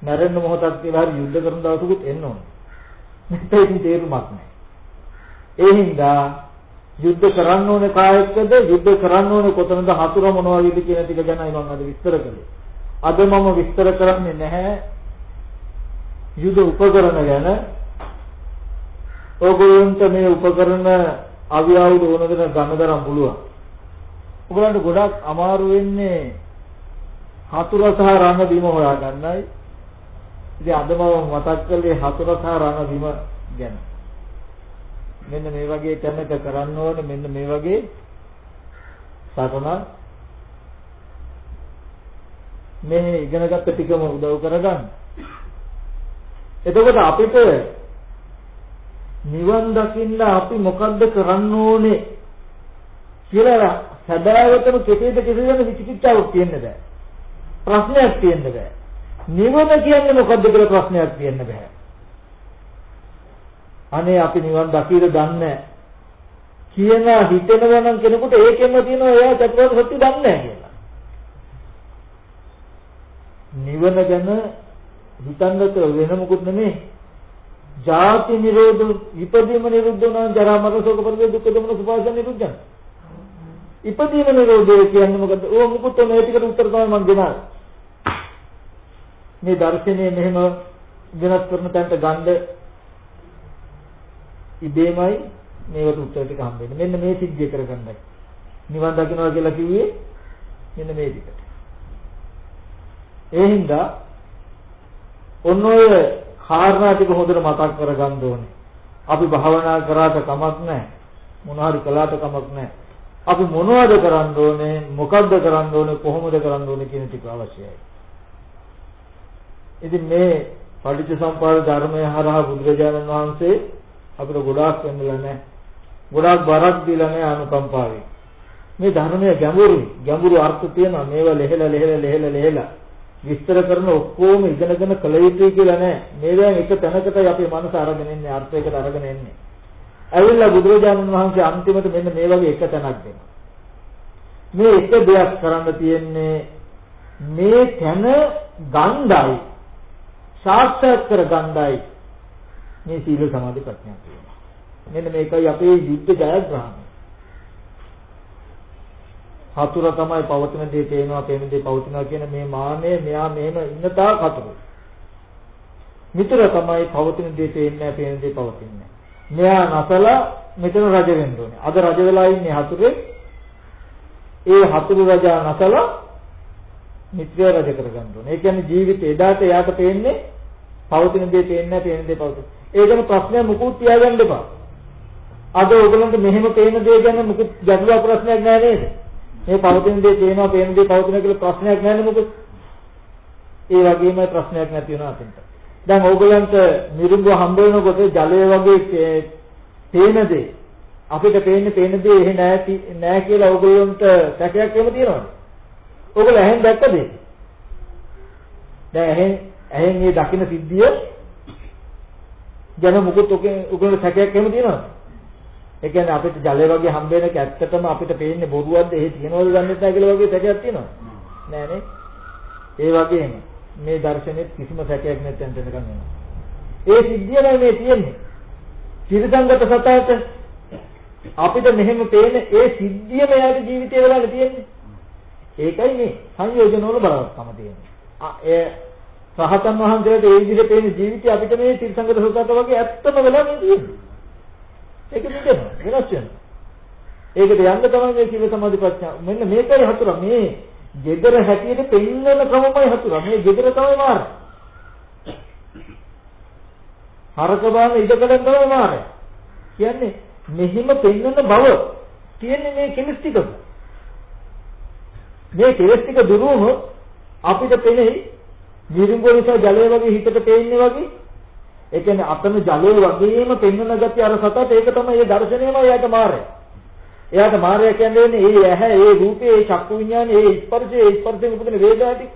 මැරෙන්න මොහොතක් කියලා හරි යුද්ධ කරන දවසකුත් එන්න ඕනේ. නැත්නම් ඉතින් තේරුමක් නැහැ. ඒ හින්දා යුද්ධ කරන්න ඕනේ කායකද යුද්ධ කරන්න ඕනේ කොතනද හතුර මොනවා වේද කියන ටික ගැනයි මම අද විස්තර කළේ. අද මම විස්තර කරන්නේ නැහැ යුද උපකරණ ගැන. ඕගොල්ලන්ට මේ උපකරණ අවියාවුද ඕන දෙන ගන්නතරම් පුළුවන්. ඔයගලන්ට ගොඩක් අමාරු වෙන්නේ හතුර සහ රණ බිම හොයාගන්නයි. ඉතින් අද මම මතක් කළේ හතුර සහ රණ බිම ගැන. මෙන්න මේ වගේ තැනක කරන්න ඕනේ මෙන්න මේ වගේ සටනක් මේ ඉගෙනගත්ත ටිකම උදව් කරගන්න. එතකොට අපිට නිවන් දකින්න අපි මොකද්ද කරන්න ඕනේ කියලා සදාවතම කෙටේද කෙසේද විචිකිච්ඡාවක් තියෙන්න බෑ. ප්‍රශ්නයක් තියෙන්න බෑ. නිවන කියන්නේ මොකද්ද කියලා ප්‍රශ්නයක් තියෙන්න බෑ. අනේ අපි නිවන් දකීද දන්නේ කියන හිතෙනවා නම් කෙනෙකුට ඒකෙන්ම තියෙනවා එයා චතුරාර්ය සත්‍ය දන්නේ නැහැ කියලා. නිවන ගැන හිතන්නත් වෙන මොකුත් නෙමෙයි. ජාති නිරෝධ ඉපදීම නිරුද්ධ වුණා ජරා මරණ ශෝක පරිදේ දුක්ඛ දමන සුපාසන නිරුද්ධ. ඉපදීම නිරෝධය කියන්නේ මොකද්ද? ඕ මොකුත් මේ ටිකට උත්තර තමයි මම දෙනවා. මේ දර්ශනය මෙහෙම වෙනස් කරන තැනට ගන්න ඉබේමයි මේකට උත්තර ටික හම්බෙන්නේ. මෙන්න මේ සිද්ධිය කරගන්නයි. නිවන් දකින්නවා කියලා කිව්වේ මෙන්න මේ ටිකට. ඒ හින්දා ඔන්න ඔය කාරණා ටික හොඳට මතක් කරගන්න ඕනේ. අපි භාවනා කරාට කමක් නැහැ. මොනවා හරි කළාට කමක් නැහැ. අපි මොනවද කරන්න ඕනේ? මොකද්ද කරන්න ඕනේ? කොහොමද කරන්න ඕනේ කියන ටික අවශ්‍යයි. ඉතින් මේ පටිච්චසමුප්පාද ධර්මය හරහා බුදුරජාණන් වහන්සේ අපිට ගොඩාක් වෙන්නලා නැහැ. ගොඩාක් බරක් දීලා නැහැ අනුකම්පාවෙන්. මේ ධර්මය ගැඹුරුයි. ගැඹුරු අර්ථ තියෙනවා. මේවා ලෙහෙලා ලෙහෙලා ලෙහෙලා ලෙහෙලා විස්තර කරන ඔක්කොම ඉගෙනගෙන කළ යුතුයි කියලා නෑ. මේ දැන් එක තැනකටයි අපේ මනස අරගෙන ඉන්නේ අර්ථයකට අරගෙන ඉන්නේ. ඇවිල්ලා බුදුරජාණන් වහන්සේ අන්තිමට මෙන්න මේ වගේ එක තැනක් දෙනවා. මේ එක දෙයක් කරන්න තියෙන්නේ මේ තැන ගණ්ඩායි සාක්ෂාත් කර ගණ්ඩායි මේ සීල සමාධි ප්‍රඥා කියනවා. මෙන්න මේකයි අපේ යුද්ධ ජයග්‍රහණය. හතුර තමයි පවතින දේ පේනවා පේන දේ පවතිනවා කියන මේ මානය මෙයා මෙහෙම ඉන්න තාක් හතුරු. මිතුර තමයි පවතින දේ පේන්නේ පේන දේ පවතින්නේ. මෙයා නැසලා මෙතන රජ වෙන්න ඕනේ. අද රජ වෙලා ඉන්නේ හතුරේ. ඒ හතුරු රජා නැසලා මිත්‍රය රජ කරගන්න ඕනේ. ඒ කියන්නේ ජීවිතේ එදාට එයාට පේන්නේ පවතින දේ පේන්නේ පේන දේ පවතින. ඒ ගැන ප්‍රශ්නයක් මුකුත් තියාගන්න එපා. අද ඕගලන්ට මෙහෙම පේන දේ ගැන මුකුත් ගැටලුවක් ප්‍රශ්නයක් නෑ නේද? මේ පවතින දේ පේනවා පේන දේ පවතින කියලා ප්‍රශ්නයක් නැහැ මොකද? ඒ වගේම ප්‍රශ්නයක් නැති වෙනවා අතෙන්ට. දැන් ඕගලන්ට මිරිඟුව හම්බ වෙනකොට ජලය වගේ පේන දේ අපිට පේන්නේ පේන දේ එහෙ නැහැ නැහැ කියලා ඕගලන්ට සැකයක් එහෙම තියෙනවද? ඕගොල්ලෝ ඇහෙන් දැක්කද? දැන් ඇහෙන් ඇහෙන් මේ දකින්න සිද්ධිය ජන මුකුත් උගලට සැකයක් එහෙම තියෙනවද? ඒ කියන්නේ අපිට ජලය වගේ හම්බ වෙන එක ඇත්තටම අපිට පේන්නේ බොරුවක්ද එහෙ තියනවද දන්නේ නැහැ කියලා වගේ සැකයක් තියෙනවා. නෑ නේ. ඒ වගේම මේ දර්ශනෙත් කිසිම සැකයක් නැත්නම් දෙනකම් වෙනවා. ඒ සිද්ධියමයි මේ තියෙන්නේ. ත්‍රිසංගත සතයට අපිට මෙහෙම පේන ඒ සිද්ධියම යාගේ ජීවිතේ වල තියෙන්නේ. ඒකයි මේ සංයෝජන වල බලවත්කම තියෙන්නේ. ඒ සහතන් වහන්සේට ඒ විදිහට පේන ජීවිතය අපිට මේ ත්‍රිසංගත සතයට වගේ ඇත්තම වෙලා මේ තියෙන්නේ. ඒක නිදෙනවා වෙනස් වෙනවා. ඒකට යන්න තමයි මේ සීල සමාධි ප්‍රඥා. මෙන්න මේකයි හතුර මේ gedara හැටියට පෙන්වන ක්‍රමමයි හතුර. මේ gedara තමයි මාර්ගය. හරක බාන ඉඩකඩම් තමයි මාර්ගය. කියන්නේ මෙහිම පෙන්වන බව කියන්නේ මේ කෙලස් ටිකම. මේ කෙලස් ටික දුරු වුණොත් අපිට පෙනෙයි නිරුංගෝ නිසා ජලය වගේ හිතට පේන්නේ වගේ ඒ කියන්නේ අතන ජලය වගේම පෙන්වන ගතිය අර සතට ඒක තමයි ඒ දර්ශනයම එයාට මාරය. එයාට මාරය කියන්නේ ඒ ඇහැ, ඒ රූපේ, ඒ චක්කු විඥානේ, ඒ ස්පර්ශය, ඒ ස්පර්ශයෙන් උපදින වේගාටි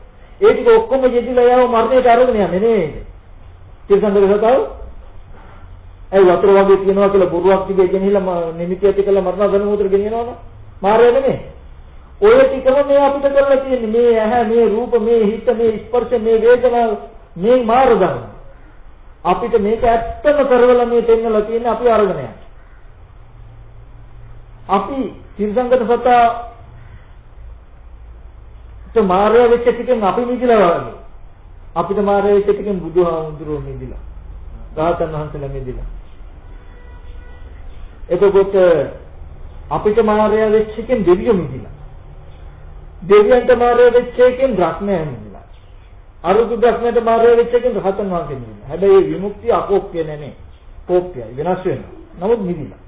ඒ ටික ඔක්කොම යෙදිලා යව මරණයට අරගෙන යන්නේ නෙමෙයි. තිරසන්දර සතාව ඒ වතුර වගේ තියනවා කියලා බොරුවක් දිගේ ගෙනිහිලා නිමිති ඇති කළා මරණ ධනමෝතර ගෙනියනවනේ. මාරය නෙමෙයි. ඔය ටිකම මේ අපිට කරලා තියෙන්නේ මේ ඇහැ, මේ රූප, මේ හිත, මේ ස්පර්ශ, මේ වේදනා, මේ මාර්ග ධර්ම. අපිට මේක ඇත්තම කරවලා මේ දෙන්නලා තියෙන්නේ අපි අරගෙන යන්නේ. අපි තිරසංගත සතා તો මාර්ය වෙච්ච ටිකෙන් අපි මිදිලා වගේ. අපිට මාර්ය වෙච්ච ටිකෙන් බුදුහාමුදුරුවෝ මිදිලා. රහතන් වහන්සේලා මිදිලා. එතකොට අපිට මාර්ය වෙච්ච එකෙන් දෙවියෝ මිදිලා. දෙවියන්ට මාර්ය වෙච්ච එකෙන් බ්‍රහ්මයන් මිදිලා. අරුදු ප්‍රශ්නයට මාර්ගය වෙච්ච එකෙන් රහතන් වහන්සේ මිදිලා. හැබැයි මේ විමුක්තිය අකෝප්‍ය නෙමෙයි. කෝප්‍යයි වෙනස් වෙනවා. නමුත් මිදිලා.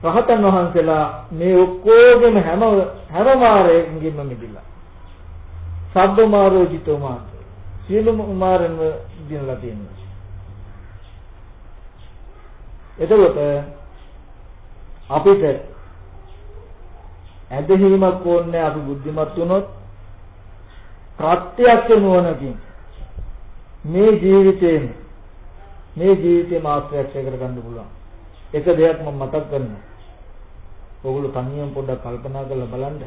රහතන් වහන්සේලා මේ ඔක්කොගෙම හැම හැම මාර්ගයෙන්ම මිදිලා. සබ්බ මාරෝජිතෝ මාර්ග. සියලුම මාර්ගෙන්ම දිනලා තියෙනවා. එතකොට අපිට ඇදහිීමක් ඕනේ අපි බුද්ධිමත් වුණොත් ප්‍රත්‍යක්ෂ නුවණකින් මේ ජීවිතේම මේ ජීවිතේම ආශ්‍රයක්ෂ කරගන්න පුළුවන්. එක දෙයක් මම මතක් කරනවා. ඔගොල්ලෝ තනියම පොඩ්ඩක් කල්පනා කරලා බලන්න.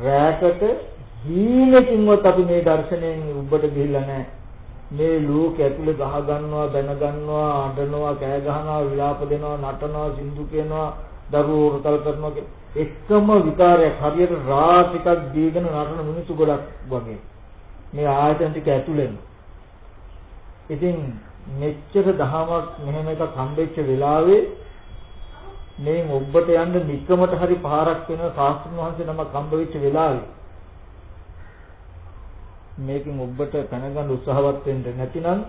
රැකට හීනකින්වත් අපි මේ දර්ශනයෙන් උඹට ගිහිල්ලා නැහැ. මේ ලෝක ඇතුලේ ගහ ගන්නවා, බැන ගන්නවා, අඬනවා, කෑ ගහනවා, විලාප දෙනවා, නටනවා, සින්දු කියනවා, දරුවෝ රතල් කරනවා එකම විකාරයක් හරියට රාත් ටිකක් දීගෙන නටන මිනිස්සු ගොඩක් වගේ මේ ආයතන ටික ඇතුළෙන් ඉතින් මෙච්චර දහමක් මෙහෙම එකක් හම්බෙච්ච වෙලාවේ මේ ඔබට යන්න නිකමට හරි පාරක් වෙන සාස්ත්‍රඥ වහන්සේ නමක් හම්බ වෙච්ච වෙලාවේ. මේකෙන් ඔබට පැනගන්න උත්සාහවත් වෙන්න. නැතිනම්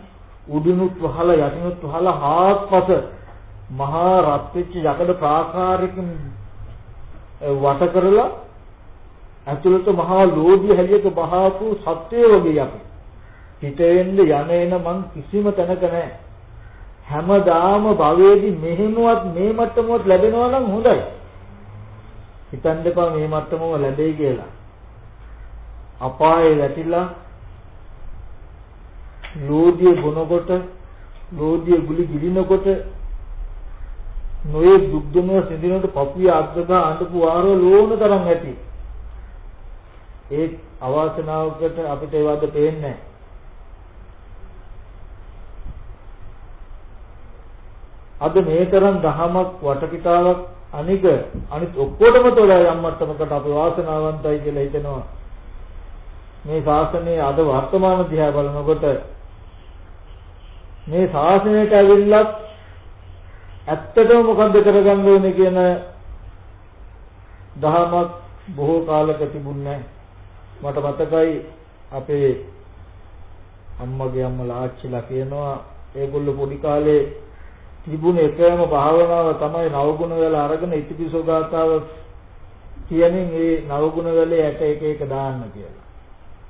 උඩිනුත් වහලා යටිනුත් වහලා හාත්පස මහා රත් වෙච්ච යකඩ ප්‍රාකාරයකින් වට කරලා ඇතුළත මහා ලෝභය හැලියක බහාපු සත්‍යය වගේ අපි. හිතෙන්න යන එන මං කිසිම තැනක නැහැ. හැමදාම භවයේදී මෙහෙමවත් මේ මට්ටමවත් ලැබෙනවා නම් හොඳයි. හිතන්න එපා මේ මට්ටමම ලැබෙයි කියලා. අපායේ වැටිලා ලෝධිය බොනකොට ලෝධිය ගුලි ගිලිනකොට නොයේ දුක් දුමන සිඳිනකොට පපුවේ අද්දගා අඬපු වාරෝ ලෝණ තරම් ඇති. ඒ අවාසනාවකට අපිට ඒ වද පේන්නේ අද මේ තරම් දහමක් වටපිටාවක් අනික අනිත් ඔක්කොටම තොරා යම් මට්ටමකට අපි වාසනාවන්තයි කියලා හිතනවා. මේ ශාසනයේ අද වර්තමාන දිහා බලනකොට මේ ශාසනයට ඇවිල්ලත් ඇත්තටම මොකද්ද කරගන්න ඕනේ කියන දහමක් බොහෝ කාලක තිබුණේ මට මතකයි අපේ අම්මගේ අම්මලා ආච්චිලා කියනවා ඒගොල්ලෝ පොඩි කාලේ තිබුණ එකම භාවනාව තමයි නවගුණ වල අරගෙන ඉතිපිසෝ ගාතාව කියමින් ඒ නවගුණ වලේ ඇට එක එක දාන්න කියලා.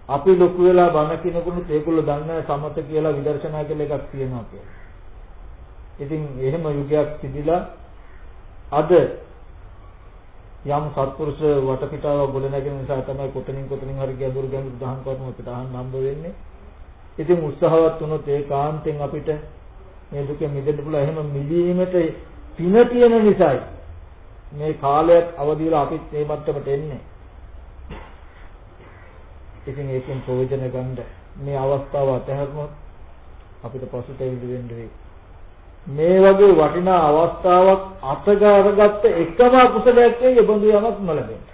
අපි ලොකු වෙලා බණ කිනකුණුත් ඒගොල්ලෝ දන්නේ සමත කියලා විදර්ශනා කියලා එකක් තියෙනවා කියලා. ඉතින් එහෙම යුගයක් තිබිලා අද යම් සත්පුරුෂ වටපිටාවක් ගොඩ නැගෙන නිසා තමයි කොතනින් කොතනින් හරි ගැඹුරු ගැඹුරු දහම් කරුණු අපිට අහන්න හම්බ වෙන්නේ. ඉතින් උත්සාහවත් වුණොත් ඒකාන්තයෙන් අපිට මේ දුකෙන් මිදෙන්න පුළුවන්. එහෙම මිදීමට පින තියෙන නිසායි මේ කාලයක් අවදි වෙලා අපිත් මේ මට්ටමට එන්නේ. ඉතින් ඒකෙන් ප්‍රයෝජන ගන්න මේ අවස්ථාව අතහැරුණොත් අපිට පසුතැවිලි වෙන්න වෙයි. මේ වගේ වටිනා අවස්ථාවක් අතගාරගත්ත එකම කුසලයක් නෙවෙයි බඳු යමක් නොලැබෙන්නේ.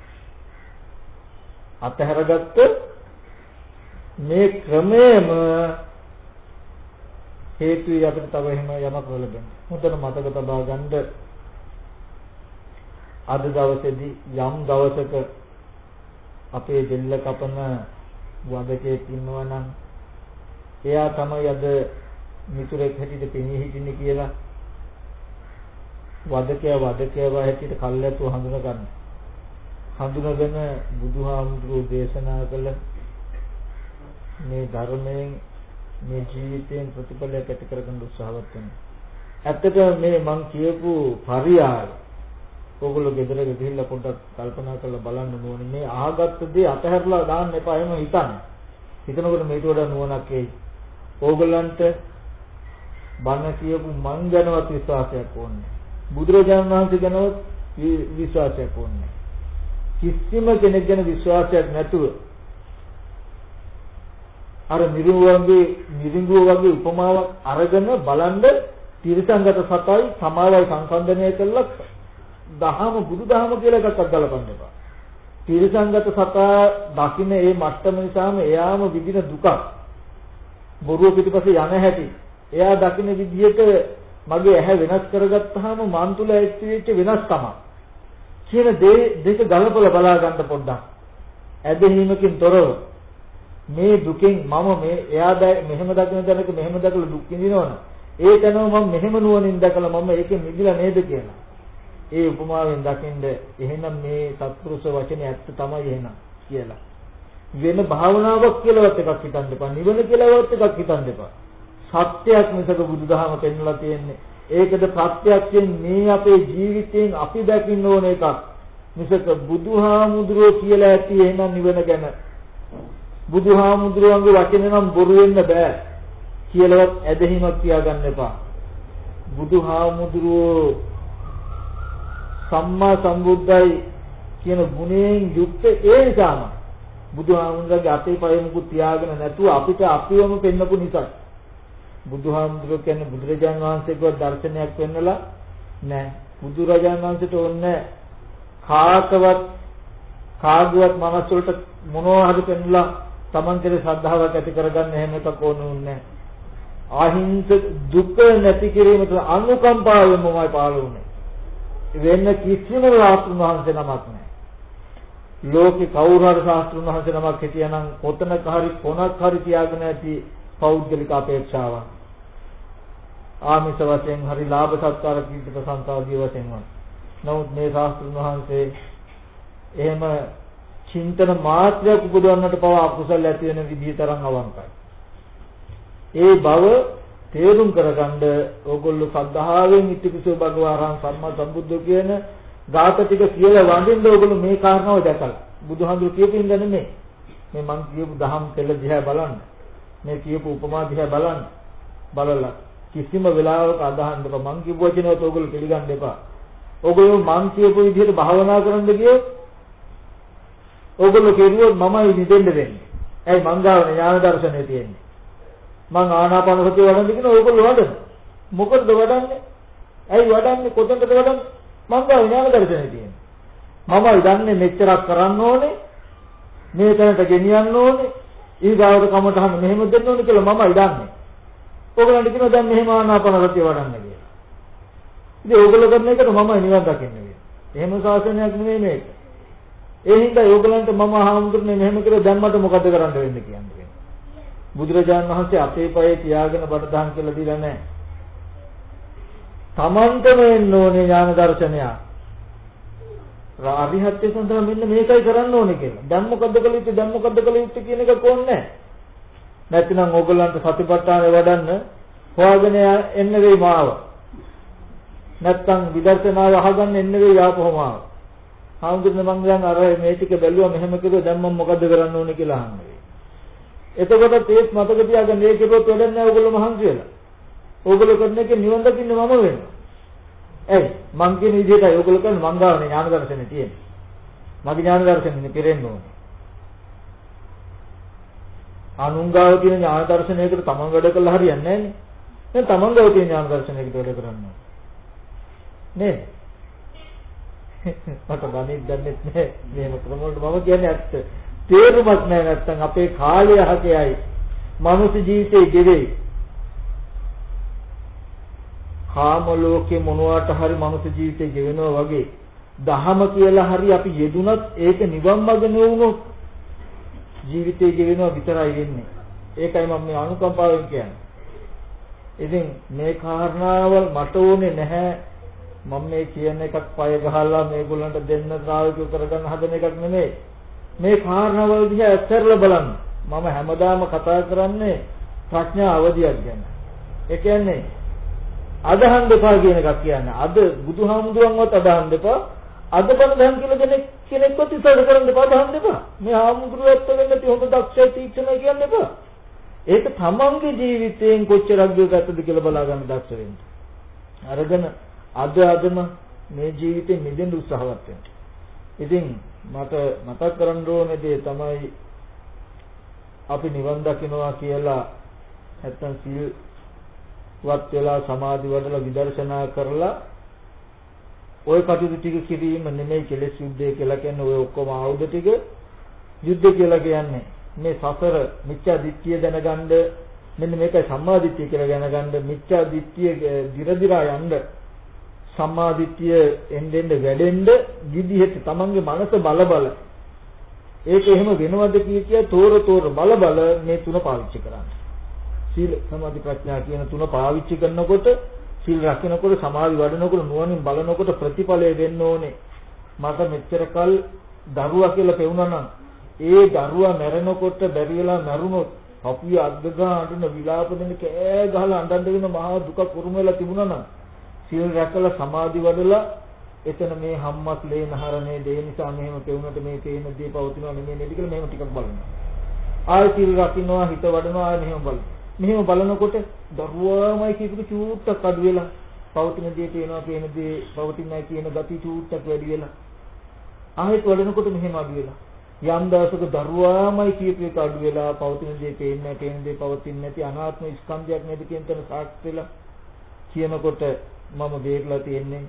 අතහැරගත්ත මේ ක්‍රමයේම හේතුයි අපිට තව එහෙම යමක් වලදෙන්න. මුතන මතක තබා ගන්න අද දවසේදී යම් දවසක අපේ දෙල්ල කපන වදකෙක් ඉන්නවා නම් එයා තමයි අද මිතුරෙක් හැටියට පෙනී හිටින්නේ කියලා වදකයා වදකයා හැටියට කල්ැතුව හඳුනා ගන්න. හඳුනාගෙන බුදුහාමුදුරුවෝ දේශනා කළ මේ ධර්මයෙන් මේ ජීවිතයෙන් ප්‍රතිඵලයක් ඇති කරගන්න උත්සාහවත් වෙනවා. ඇත්තට මේ මං කියපු පරියාය ඕගොල්ලෝ ගෙදරක ගිහිල්ලා පොඩ්ඩක් කල්පනා කරලා බලන්න ඕනේ මේ අහගත්ත දේ අතහැරලා දාන්න එපා එහෙම හිතන්න. හිතනකොට මේට වඩා නුවණක් එයි. ඕගොල්ලන්ට බණ කියපු මං ගැනවත් විශ්වාසයක් ඕනේ. බුදුරජාණන් වහන්සේ ගැනවත් විශ්වාසයක් ඕනේ. කිසිම කෙනෙක් ගැන විශ්වාසයක් නැතුව අර මිරිඟුවගේ මිරිඟුව වගේ උපමාවක් අරගෙන බලන්න තිරසංගත සතයි සමාවයි සංසන්දනය කළා දහම බුදුදහම කියලා එකක් අත්දලපන්න එපා. තිරසංගත සතා දකින්න ඒ මට්ටම නිසාම එයාම විඳින දුකක්. බොරුව පිටිපස්සේ යන හැටි. එයා දකින්න විදිහට මගේ ඇහැ වෙනස් කරගත්තාම මන් තුල ඇති වෙච්ච වෙනස්කම. කියන දේ දෙක ගලපලා බලා ගන්න පොඩ්ඩක්. ඇදහිීමකින් තොරව. මේ දුකෙන් මම මේ එයා මෙහෙම දකින තැනක මෙහෙම දැකලා දුක් විඳිනවනේ ඒ තැනම මම මෙහෙම නුවණින් දැකලා මම ඒකෙන් මිදිලා නේද කියලා. ඒ උපමාවෙන් දකින්ද එහෙනම් මේ සත්පුරුෂ වචනේ ඇත්ත තමයි එහෙනම් කියලා. වෙන භාවනාවක් කියලාවත් එකක් හිතන්න එපා නිවන කියලාවත් එකක් හිතන්න එපා. සත්‍යයක් මිසක බුදුදහම පෙන්වලා තියෙන්නේ. ඒකද ප්‍රත්‍යක්ෂයෙන් මේ අපේ ජීවිතයෙන් අපි දකින්න ඕන එකක්. මිසක බුදුහාමුදුරුවෝ කියලා ඇති එහෙනම් නිවන ගැන බුදුහාමුදුරුවන්ගේ වචන නම් බොරු වෙන්න බෑ කියලාවත් ඇදහිමක් තියාගන්න එපා. බුදුහාමුදුරුවෝ සම්මා සම්බුද්ධයි කියන ගුණයෙන් යුක්ත ඒ නිසාම බුදුහාමුදුරගේ අතේ පය මුකුත් තියාගෙන නැතුව අපිට අපිවම පෙන්වපු නිසා බුදුහාමුදුරුවෝ කියන්නේ බුදුරජාන් වහන්සේගේ දර්ශනයක් වෙන්නලා නෑ. බුදුරජාන් වහන්සේට ඕනේ කාකවත් කාගුවත් මනස වලට මොනවා හරි පෙන්ලා Taman කෙරේ ශ්‍රද්ධාවක් ඇති කරගන්න එහෙම එකක් ඕනුන්නේ අහිංස දුක නැති කිරීමට අනුකම්පාවෙන්මයි පාළුනේ වෙන. කිසිම රාත්‍රුන් වහන්සේ නමක් නැහැ. ලෝකේ කවුරු හරි ශාස්ත්‍රුන් වහන්සේ නමක් හිටියනම් කොතනක හරි කොනක් හරි තියාගෙන ඇති පෞද්ගලික අපේක්ෂාවක්. ආමිෂ වශයෙන් හරි ලාභ සත්කාර කීර්ති ප්‍රශංසාදී වශයෙන් වත්. නමුත් මේ ශාස්ත්‍රඥ වහන්සේ එහෙම චින්තන මාත්‍රයක් උපදවන්නට පව අකුසල ඇති වෙන විදිහ තරම් අවංකයි. ඒ බව තේරුම් කරගන්න ඕගොල්ලෝ සද්ධාවෙන් ඉතිපිසෝ භගවාරං සම්මා සම්බුද්ධ කියන ගාත ටික කියලා වඳින්න ඕගොල්ලෝ මේ කාරණාව දැකලා. බුදුහාමුදුරු කියපු ඉඳ නෙමෙයි. මේ මං කියපු දහම් පෙළ දිහා බලන්න. මේ කියපු උපමා දිහා බලන්න. බලලා කිසිම වෙලාවක අදහන්න එපා මං කියපු වචනවත් ඕගොල්ලෝ පිළිගන්න එපා. ඕගොල්ලෝ මං කියපු විදිහට භාවනා කරන්න ගියොත් ඕගොල්ලෝ කෙරුවොත් මමයි නිදෙන්න වෙන්නේ. ඇයි මං ගාවනේ ඥාන දර්ශනය තියෙන්නේ? මං ආනාපාන සතිය වඩන්න කියන ඕගොල්ලෝ වඩන. මොකටද වඩන්නේ? ඇයි වඩන්නේ? කොතනද වඩන්නේ? මං ගාව ඥාන දර්ශනය තියෙන්නේ. මමයි දන්නේ මෙච්චරක් කරන්න ඕනේ. මේ තැනට ගෙනියන්න ඕනේ. ඊගාවට කමටහන් මෙහෙම දෙන්න ඕනේ කියලා මමයි දන්නේ. ඕගලන්ට කියනවා දැන් මෙහෙම ආනාපාන සතිය වඩන්න කියලා. ඉතින් ඕගොල්ලෝ කරන එකට මමයි නිවන් දකින්නේ. එහෙම ශාසනයක් නෙමෙයි මේක. ඒ හින්දා ඕගලන්ට මම හාමුදුරනේ මෙහෙම කරලා දැන් මට මොකද කරන්න වෙන්නේ කියන්නේ. බුදුරජාන් වහන්සේ අපේ පයේ තියාගෙන බඩදහන් කියලා දීලා නැහැ. තමන්ටම එන්න ඕනේ ඥාන දර්ශනයක්. අරිහත්ත්‍ය සඳහා මෙන්න මේකයි කරන්න ඕනේ කියලා. දැන් මොකද්ද කළ යුත්තේ? දැන් මොකද්ද කළ යුත්තේ කියන එක කොන්නේ නැත්නම් ඕගොල්ලන්ට සතිපට්ඨාන වඩන්න හොයාගෙන එන්න වෙයි මාව. නැත්නම් විදර්ශනාව අහගන්න එන්න වෙයි ආපහුම ආව. හාමුදුරනේ මං දැන් අර මේ ටික බැලුවා මෙහෙම කිව්වා දැන් මම මොකද්ද කරන්න ඕනේ කියලා අහන්නේ. එතකොට ඒත් මතක තියාගන්න මේ කිව්වොත් වැඩක් නැහැ ඕගොල්ලෝ මහන්සි වෙලා. ඕගොල්ලෝ කරන එකේ නිවන් දකින්න මම වෙනවා. ඇයි මං කියන විදිහටයි ඔයගොල්ලෝ කරන මං ගාවනේ ඥාන දර්ශනේ තියෙන්නේ. මගේ ඥාන දර්ශනේ පිරෙන්න ඕනේ. අනුංගාව තියෙන ඥාන දර්ශනයකට තමන් වැඩ කළා හරියන්නේ නැහැනේ. දැන් තමන් ගාව තියෙන ඥාන දර්ශනයකට වැඩ කරන්න ඕනේ. නේද? මට ගණිත දන්නේ නැහැ. මේව ක්‍රම වලට මම කියන්නේ ඇත්ත. තේරුමක් නැහැ නැත්තම් අපේ කාලය හකයයි. මනුස්ස ජීවිතේ ගෙවෙයි. කාම ලෝකේ මොනවාට හරි මනුෂ්‍ය ජීවිතේ ගෙවෙනවා වගේ දහම කියලා හරි අපි යෙදුනත් ඒක නිවන් මඟ නෙවුනොත් ජීවිතේ ගෙවෙනවා විතරයි වෙන්නේ. ඒකයි මම මේ අනුකම්පාවෙන් කියන්නේ. ඉතින් මේ කාරණාවල් මට ඕනේ නැහැ මම මේ කියන එකක් පය ගහලා මේගොල්ලන්ට දෙන්න ශ්‍රාවකයෝ කරගන්න හදන එකක් නෙමෙයි. මේ කාරණාවල් දිහා ඇත්තරලා බලන්න. මම හැමදාම කතා කරන්නේ ප්‍රඥා අවදියක් ගැන. ඒ කියන්නේ අදහන් දෙපා කියන එකක් කියන්නේ. අද බුදුහාමුදුරන්වත් අදහන් දෙපා අද බඳහන් කියලා කෙනෙක් කෙනෙක්වත් ඉස්සර කරන්න දෙපා අදහන් දෙපා. මේ හාමුදුරුවෝ එක්ක වෙන්න තියෙන හොඳ දක්ෂයි තීක්ෂණයි කියන්න එපා. ඒක තමන්ගේ ජීවිතයෙන් කොච්චරක් දුරටද කියලා බලා ගන්න දක්ෂ වෙන්න. අරගෙන අද අදම මේ ජීවිතේ මිදෙන්න උත්සාහවත් වෙන්න. ඉතින් මට මතක් කරන්න ඕනේ දේ තමයි අපි නිවන් දකින්නවා කියලා නැත්තම් සීල්වත් වෙලා සමාධි වඩලා විදර්ශනා කරලා ওই කටයුතු ටික කිරීම නෙමෙයි කෙලෙස් යුද්ධය කියලා කියන්නේ ඔය ඔක්කොම ආයුධ ටික යුද්ධ කියලා කියන්නේ මේ සසර මිච්ඡා දිට්ඨිය දැනගන්න මෙන්න මේකයි සම්මා දිට්ඨිය කියලා දැනගන්න මිච්ඡා දිට්ඨිය දිරදිරා යන්න සම්මා දිට්ඨිය එන්නෙන් වැඩෙන්න විදිහට තමන්ගේ මනස බල බල ඒක එහෙම වෙනවද කිය කිය තෝර තෝර බල බල මේ තුන පාවිච්චි කරන්න. සීල සමාධි ප්‍රඥා කියන තුන පාවිච්චි කරනකොට සීල් රකින්නකොට සමාධි වඩනකොට නුවණින් බලනකොට ප්‍රතිඵලය වෙන්න ඕනේ. මට මෙච්චර කල් දරුවා කියලා පෙවුනා නම් ඒ දරුවා මැරෙනකොට බැරි වෙලා මැරුණොත් අපි අද්දගා අඬන විලාප දෙන කෑ ගහලා අඬන්න වෙන මහා දුක කුරුම වෙලා තිබුණා නම් සීල් රැකලා සමාධි වඩලා එතන මේ හම්මස් ලේ නහරනේ දේ නිසා මෙහෙම පෙවුනට මේ තේන දේ පවතිනවා නෙමෙයි නේද කියලා මෙහෙම ටිකක් බලනවා. ආයෙ සීල් රකින්නවා හිත වඩනවා ආයෙ මෙහෙම බලනවා. මෙහෙම බලනකොට දරුවාමයි කියපු චූට්ටක් අඩු වෙලා පවතින දේ පේනවා පේන දේ පවතිනයි කියන gati චූට්ටක් වැඩි වෙලා ආයෙත් වඩනකොට මෙහෙම අඩු වෙලා යම් දවසක දරුවාමයි කියපු එක අඩු වෙලා පවතින දේ පේන්නේ නැහැ පේන දේ පවතින්නේ නැති අනාත්ම ස්කන්ධයක් නේද කියන තැන සාක්ෂි වෙලා කියනකොට මම බේරලා තියෙන්නේ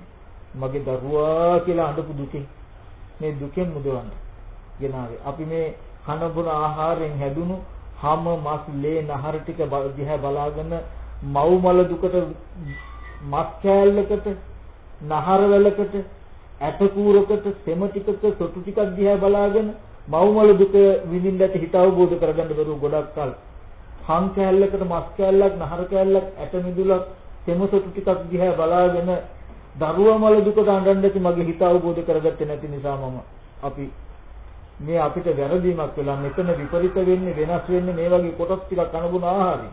මගේ දරුවා කියලා අඬපු දුකෙන්. මේ දුකෙන් මුදවන්න. ගෙනාවේ. අපි මේ කන බොන ආහාරයෙන් හැදුණු හැම මස් ලේ නහර ටික දිහා බලාගෙන මව් මල දුකට මස් කෑල්ලකට නහර වැලකට ඇට කූරකට සෙම ටිකක සොටු ටිකක් දිහා බලාගෙන මව් මල දුක විඳින්නට හිත අවබෝධ කරගන්න බැරුව ගොඩක් කල්. හං කෑල්ලකට මස් කෑල්ලක් නහර කෑල්ලක් ඇට මිදුලක් සෙම සොටු ටිකක් දිහා බලාගෙන දරුවා මල දුකට අඬන්නති මගේ හිත අවබෝධ කරගත්තේ නැති නිසා මම අපි මේ අපිට වැරදීමක් වෙලා මෙතන විපරිත වෙන්නේ වෙනස් වෙන්නේ මේ වගේ කොටස් ටිකක් අනුගුණ ආහාරي.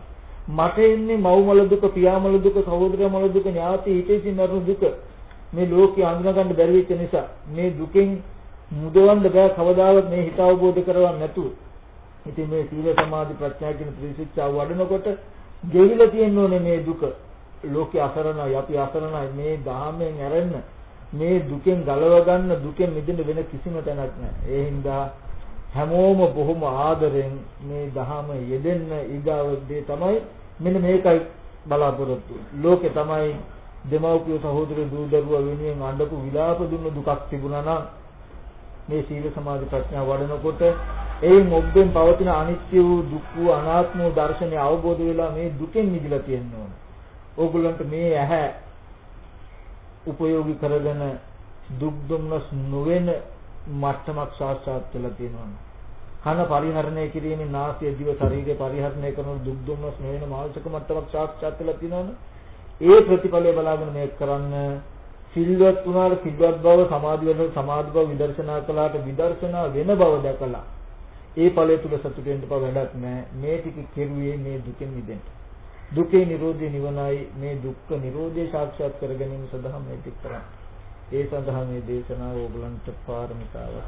මට එන්නේ මව්මල දුක, පියාමල දුක, සහෝදරයමල දුක, ඥාති හිතේසින් මරණ දුක. මේ ලෝකේ අඳුනගන්න බැරි වෙච්ච නිසා මේ දුකෙන් මුදවන්න බෑ කවදාවත් මේ හිත අවබෝධ කරවන්න නැතුව. ඉතින් මේ සීල සමාධි ප්‍රඥා කියන ත්‍රිශික්ෂාව වඩනකොට ගෙවිලා තියෙන්න ඕනේ මේ දුක. ලෝකේ අසරණයි අපි අසරණයි මේ ධාමයෙන් ඇරෙන්න මේ දුකෙන් ගලව ගන්න දුකෙන් මිදෙන්න වෙන කිසිම තැනක් නැහැ. ඒ හින්දා හැමෝම බොහොම ආදරෙන් මේ දහම යෙදෙන්න ඊගාව දේ තමයි මෙන්න මේකයි බලාපොරොත්තු. ලෝකේ තමයි දෙමව්පිය සහෝදර දූ දරුවා වෙනුවෙන් අඬපු විලාප දුන්න දුකක් තිබුණා නම් මේ සීල සමාධි ප්‍රඥා වඩනකොට ඒ මොබ්බෙන් පවතින අනිත්‍ය වූ දුක් වූ අනාත්ම වූ දර්ශනය අවබෝධ වෙලා මේ දුකෙන් මිදලා තියෙන්න ඕන. ඕගොල්ලන්ට මේ ඇහැ උපයෝගී කරගෙන දුක් දුම්නස් නොවන මට්ටමක් සාක්ෂාත් වෙලා තියෙනවා. කන පරිහරණය කිරීමෙන් නාසය දිව ශරීරය පරිහරණය කරන දුක් දුම්නස් නොවන මානසික මට්ටමක් සාක්ෂාත් වෙලා තියෙනවනේ. ඒ ප්‍රතිඵලය බලාගෙන මේක කරන්න සිල්වත් වුණාට සිල්වත් බව සමාධි වල සමාධි බව විදර්ශනා කළාට විදර්ශනා වෙන බව දැකලා ඒ ඵලය තුල සතුට වෙන්න බව වැඩක් නැහැ. මේ ටික කෙරුවේ මේ දුකෙන් මිදෙන්න. දුකේ නිරෝධය නිවනයි මේ දුක්ඛ නිරෝධය සාක්ෂාත් කර ගැනීම සඳහා මේ ටික කරන්නේ. ඒ සඳහා මේ දේශනාව ඕගලන්ට පාරමිතාවක්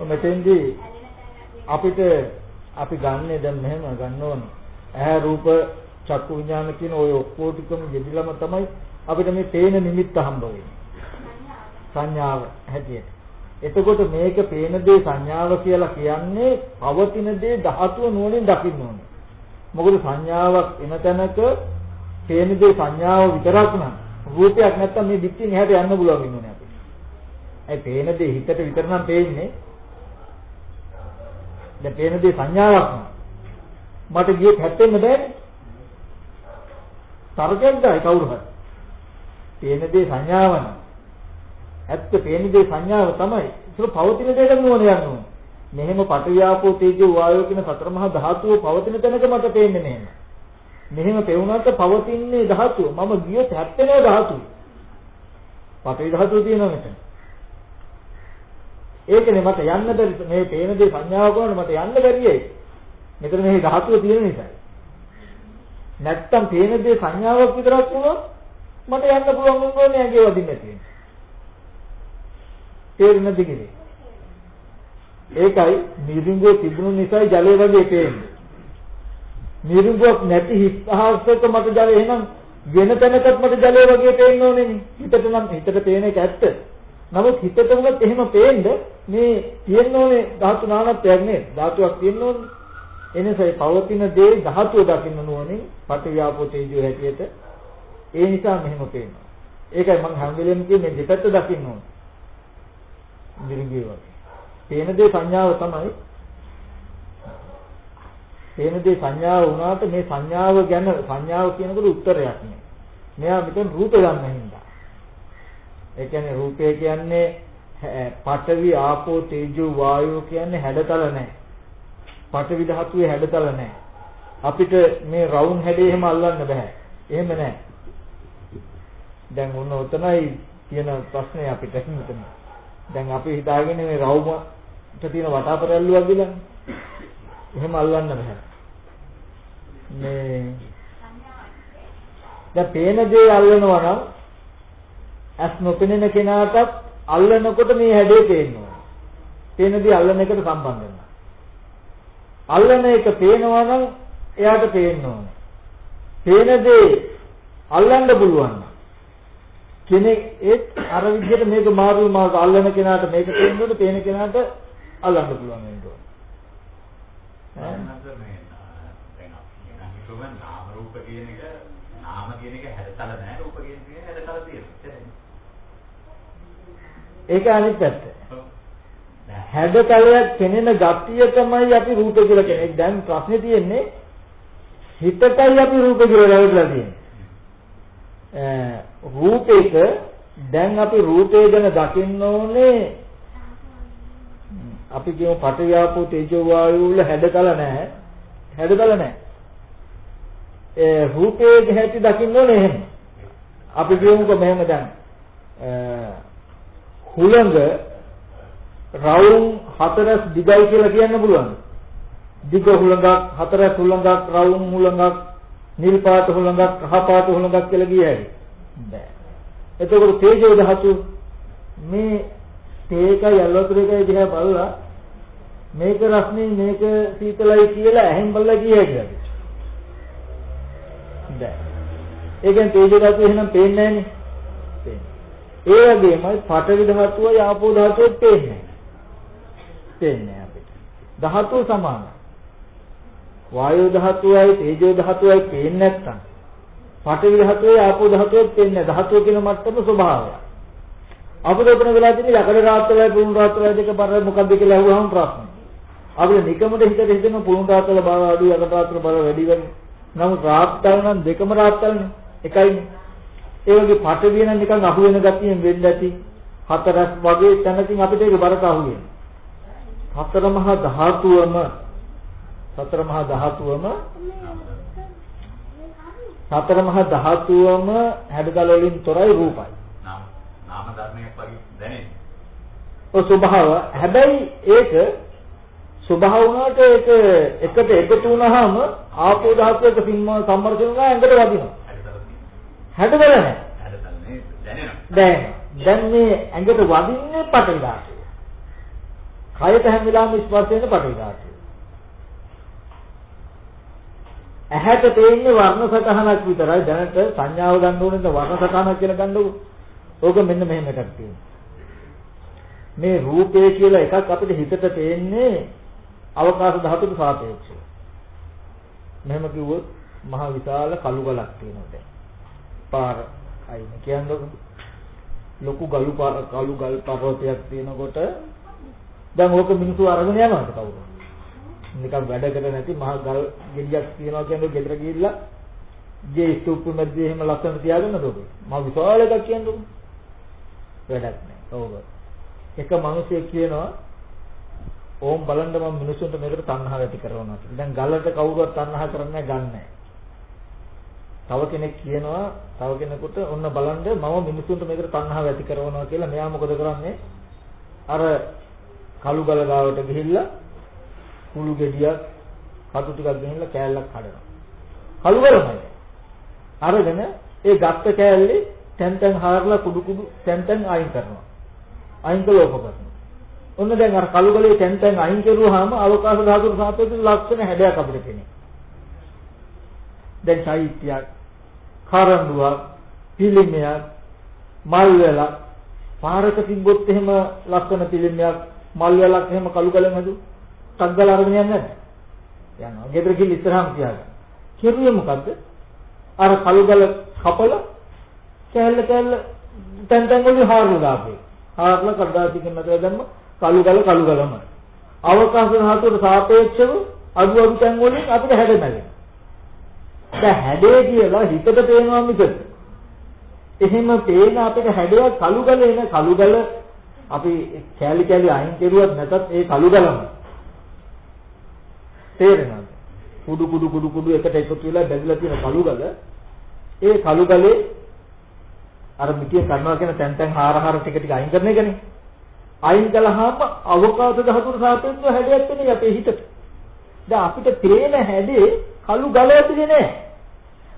මෙතෙන්දී අපිට අපි ගන්නෙ දැන් මෙහෙම ගන්න ඕනේ. ඇහැ රූප චක්කු විඥාන කියන ওই ඔක්කොටිකම යෙදිලම තමයි අපිට මේ පේන නිමිත්ත හම්බ වෙන්නේ. සංඥාව හැටියට. එතකොට මේක පේන දේ සංඥාව කියලා කියන්නේ පවතින දේ ධාතුව නුවණින් දකින්න ඕනේ. මොකද සංඥාවක් එන තැනක පේන දේ සංඥාව විතරක් නම් රූපයක් නැත්තම් මේ දික්තියෙන් එහාට යන්න පුළුවන් වෙන්නේ අපිට. ඒ පේන දේ හිතට විතර නම් පේන්නේ. දැන් පේන දේ සංඥාවක් මට ගියේ හැප්පෙන්න බෑනේ. තර්කයක් ගායි කවුරු හරි. පේන දේ සංඥාවන. ඇත්ත පේන දේ සංඥාව තමයි. ඒක පවතින දෙයක් නුවණ යන්න ඕනේ. මෙහෙම පටවියාපෝ තේජෝ වායෝ කියන සතර මහා ධාතුව පවතින තැනක මට පේන්නේ මෙහෙම. මෙහෙම පෙවුනත් පවතින්නේ ධාතුව. මම ගියොත් හැප්පෙනවා ධාතුව. පටවි ධාතුව තියෙනවා මෙතන. ඒකනේ මට යන්න බැරි මේ පේන දේ සංඥාව කරනකොට මට යන්න බැරියයි. මෙතන මේ ධාතුව තියෙන නිසා. නැත්තම් පේන දේ සංඥාවක් විතරක් වුණොත් මට යන්න පුළුවන් වුණොත් ඇගේ වදින්න තියෙනවා. තේරෙන්නද කියේ? ඒකයි නිරිංගුව තිබුණු නිසායි ජලය වගේ පේන්නේ. නිරිංගුවක් නැති හිස්හාසක මට ජලය එහෙනම් වෙන තැනකත් මට ජලය වගේ පේන්න ඕනේ නේ. හිතට නම් හිතට පේන එක ඇත්ත. නමුත් හිතට උනත් එහෙම පේන්න මේ තියෙන්න ඕනේ ධාතු නානත්වයක් නේ. ධාතුවක් තියෙන්න ඕනේ. එනිසා පවතින දේ ධාතුව දකින්න ඕනේ. පටිවිආපෝ තේජෝ හැටියට. ඒ නිසා මෙහෙම පේනවා. ඒකයි මම හැම වෙලෙම කියන්නේ දෙපැත්ත දකින්න ඕනේ. නිරිංගුව වගේ. පේන දේ සංඥාව තමයි. පේන දේ සංඥාව වුණාට මේ සංඥාව ගැන සංඥාව කියනකොට උත්තරයක් නෑ. මෙයා මෙතන රූප ගන්න හින්දා. ඒ කියන්නේ රූපය කියන්නේ පඨවි ආපෝ තේජෝ වායෝ කියන්නේ හැඩතල නැහැ. පඨවි ධාතුවේ හැඩතල නැහැ. අපිට මේ රවුම් හැඩේ එහෙම අල්ලන්න බෑ. එහෙම නැහැ. දැන් ඔන්න උතනයි තියෙන ප්‍රශ්නේ අපිට මෙතන. දැන් අපි හිතාගෙන මේ රවුමට තියෙන වටාපරැල්ලුවක් දිලන්නේ. එහෙම අල්ලන්න බෑ. මේ දැන් පේන දේ අල්ලනවා නම් ඇස් නොපෙනෙන කෙනාටත් අල්ලනකොට මේ හැඩේ පේනවා. පේන දේ අල්ලන එකට සම්බන්ධ වෙනවා. අල්ලන එක පේනවා නම් එයාට පේන්න ඕනේ. පේන දේ අල්ලන්න පුළුවන්. කෙනෙක් ඒත් අර විදිහට මේක මාරු මාක අල්ලන කෙනාට මේක ඕනේ, පේන කෙනාට අල්ලන්න පුළුවන් වෙන්න ඕනේ. නාම රූප කියන එක නාම කියන එක හැදතල නැහැ රූප කියන එක හැදතල තියෙනවා. ඒක අනිත් පැත්ත. හැඩතලයක් පෙනෙන ගතිය තමයි අපි රූප කියලා කියන්නේ. දැන් ප්‍රශ්නේ තියෙන්නේ හිතටයි අපි රූප කියලා ලැබෙලා තියෙන්නේ. රූපේක දැන් අපි රූපේ ගැන දකින්න ඕනේ අපි කියමු පටවියාපෝ තේජෝ වායු වල හැඩතල නැහැ. හැඩතල නැහැ. ඒ රූපේ හැටි දකින්න ඕනේ එහෙම. අපි කියමුකෝ මෙහෙම දැන් හුළඟ රවුම් හතරස් දිගයි කියලා කියන්න පුළුවන්. දිග හුළඟක් හතරස් හුළඟක් රවුම් හුළඟක් නිල් පාට හුළඟක් කහ පාට හුළඟක් කියලා කියයි. බෑ. එතකොට තේජෝ ධාතු මේ තේකයි අලෝතරේකයි දිහා බලලා මේක රස්නේ මේක සීතලයි කියලා ඇහෙන් බලලා කියයි කියලා. බෑ. ඒ කියන්නේ තේජෝ ධාතුව එහෙනම් පේන්නේ නැහනේ. ඒ වගේමයි පඨවි ධාතුවයි ආපෝ ධාතුවයි පේන්නේ. පේන්නේ අපිට. ධාතු සමානයි. වායෝ ධාතුවයි තේජෝ ධාතුවයි පේන්නේ නැත්තම් පඨවි ධාතුවයි ආපෝ ධාතුවයි පේන්නේ ධාතුව කියන මට්ටම ස්වභාවය. අපිට උපන වෙලා තියෙන යකඩ රාත්‍රලයි පුරුණ රාත්‍රලයි දෙක බර මොකක්ද කියලා අහුවහම ප්‍රශ්න. අපිට නිකමට හිතට හිතෙන පුරුණ රාත්‍රල බව අඩු යකඩ රාත්‍රල බව වැඩි වෙන්නේ. නමුත් රාත්තල් නම් දෙකම රාත්තල්නේ. එකයිනේ. ඒ වගේ පටවිය නම් නිකන් අහු වෙන ගතියෙන් වෙන්න ඇති. හතරක් වගේ තැනකින් අපිට ඒක බරට අහු වෙනවා. හතර මහා ධාතුවම සතර මහා ධාතුවම සතර මහා ධාතුවම හැඩතල වලින් තොරයි රූපයි. නාම ධර්මයක් වගේ දැනෙන්නේ. ඔය ස්වභාව හැබැයි ඒක ස්වභාව වුණාට ඒක එකට එකතු වුණාම ආපෝ ධාතුවක සම්මර්ෂණ වුණා ඇඟට වදිනවා. හැඩතල නැහැ. හැඩතලනේ දැනෙනවා. දැන් දැන් මේ ඇඟට වදින්නේ පටවි ධාතුව. කයට හැම වෙලාවෙම ස්පර්ශ වෙන පටවි ධාතුව. ඇහැට තේින්නේ වර්ණ සටහනක් විතරයි දැනට සංඥාව ගන්න ඕනේ වර්ණ සටහනක් කියලා ගන්නකො. ඕක මෙන්න මෙහෙම එකක් තියෙනවා. මේ රූපය කියලා එකක් අපිට හිතට තේන්නේ අවකාශ ධාතුට සාපේක්ෂව. මෙහෙම කිව්වොත් මහ විශාල කළු ගලක් තියෙනවා දැන්. පාර අයින කියන්නේ ලොකු ගලු කළු ගල් පර්වතයක් තියෙනකොට දැන් ඕක මිනිස්සු අරගෙන යනවාද කවුරු? නිකන් වැඩකට නැති මහ ගල් ගෙඩියක් තියනවා කියන්නේ ගෙදර ගිහිල්ලා ගේ ස්තූපු මැද්දේ එහෙම ලස්සන තියාගන්නද ඔබ? මම විශාල එකක් කියන්නේ. වැඩක් නැහැ. ඔව්. එක මිනිහෙක් කියනවා ඕම් බලන්න මම මිනිසුන්ට මේකට තණ්හාව ඇති කරනවා කියලා. දැන් ගලට කවුරුවත් තණ්හා කරන්නේ ගන්නෑ. තව කෙනෙක් කියනවා තව කෙනෙකුට ඔන්න බලන්න මම මිනිසුන්ට මේකට තණ්හාව ඇති කරනවා කියලා. මෙයා මොකද කරන්නේ? අර කළු ගල ගාවට ගිහිල්ලා කුළු ගෙඩියක් කටු ටිකක් ගෙනilla කෑල්ලක් කඩනවා. කළු ගලමයි. අරගෙන ඒ ගත්ත කෑල්ලේ තැන් තැන් හාරලා කුඩු කුඩු තැන් තැන් අයින් කරනවා. අයින් කළා ඔප කරනවා. ඔන්න දැන් අර කළු ගලේ තැන් තැන් අයින් කරුවාම අවකාශ ධාතුන් සාපේක්ෂව ලක්ෂණ හැඩයක් අපිට පේනවා. දැන් චෛත්‍යයක්, කරඬුවක්, පිළිමයක්, මල් වැලක් පාරක තිබ්බොත් එහෙම ලස්සන පිළිමයක් මල් වැලක් එහෙම කළු ගලෙන් හදු ටක් ගාලා අරගෙන යන්නේ නැද්ද? යනවා. ගෙදර ගිහින් ඉස්සරහම තියාගන්න. කෙරුවේ මොකද්ද? අර කළු ගල කපලා කෑල්ල කෑල්ල තැන් තැන් වලින් හාරලා දාපේ. හාරලා කඩදාසි කරන දේ දැම්ම කළු ගල කළු ගලම. අවකාශ ධාතුවට සාපේක්ෂව අඩු අඩු තැන් වලින් අපිට හැඩ නැගෙනවා. දැන් හැඩේ කියලා හිතට පේනවා මිසක එහෙම පේන අපිට හැඩයක් කළු ගල එන කළු ගල අපි කෑලි කෑලි අයින් කෙරුවත් නැතත් ඒ කළු ගලම තේරෙනවද කුඩු කුඩු කුඩු කුඩු එකට එකතු වෙලා බැඳලා තියෙන කළු ගල ඒ කළු ගලේ අර මිටිය කරනවා කියන තැන් තැන් හාර හාර ටික ටික අයින් කරන එකනේ අයින් කළාම අවකාශ ධාතුට සාපේක්ෂව හැඩයක් වෙන්නේ අපේ හිතට. දැන් අපිට පේන හැඩේ කළු ගල ඇතුලේ නෑ.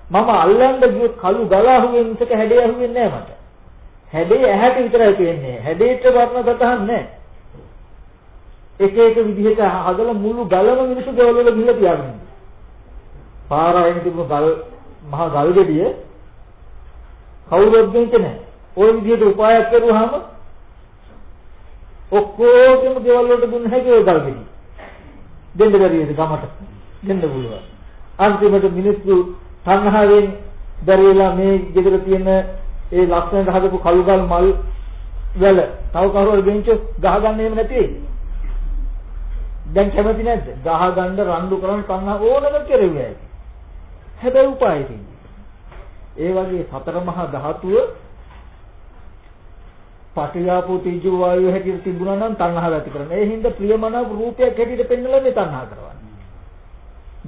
මම අල්ලන්න ගියොත් කළු ගල අහුවෙන මිසක හැඩේ අහුවෙන්නේ නෑ මට. හැඩේ ඇහැට විතරයි පේන්නේ. හැඩේට වර්ණ සතහන් නෑ. එක එක විදිහට හදලා මුළු ගලම මිනිස්සු ගෙවල් වල ගිහලා තියාගෙන ඉන්නේ. පාරායන තිබුණු ගල් මහා ගල් ගෙඩිය කවුරුත් දෙන්නේ නැහැ. ওই විදිහට උපායක් කරුවාම ඔක්කොගෙම ගෙවල් වලට දුන්න හැකි ඔය ගල්ගෙඩි. දෙන්න බැරිද ගමට? දෙන්න පුළුවන්. අන්තිමට මිනිස්සු තණ්හාවෙන් බැරිලා මේ ගෙදර තියෙන ඒ ලක්ෂණයට හදපු කළුගල් මල් වල තව කවුරු ගෙන්ච ගහ ගන්න එහෙම නැති වෙයි. දැන් කැමති නැද්ද? ගහ ගන්න රණ්ඩු කරන් තණ්හා ඕනම කෙරෙන්නේ. හැබැයි උපාය තියෙනවා. ඒ වගේ සතර මහා ධාතුව පටිඝාපෝ තීජෝ වායුව හැටියට තිබුණා නම් තණ්හාව ඇති කරන. ඒ හින්දා ප්‍රියමනාප රූපයක් හැටියට පෙන්වලා මේ තණ්හා කරවන්නේ.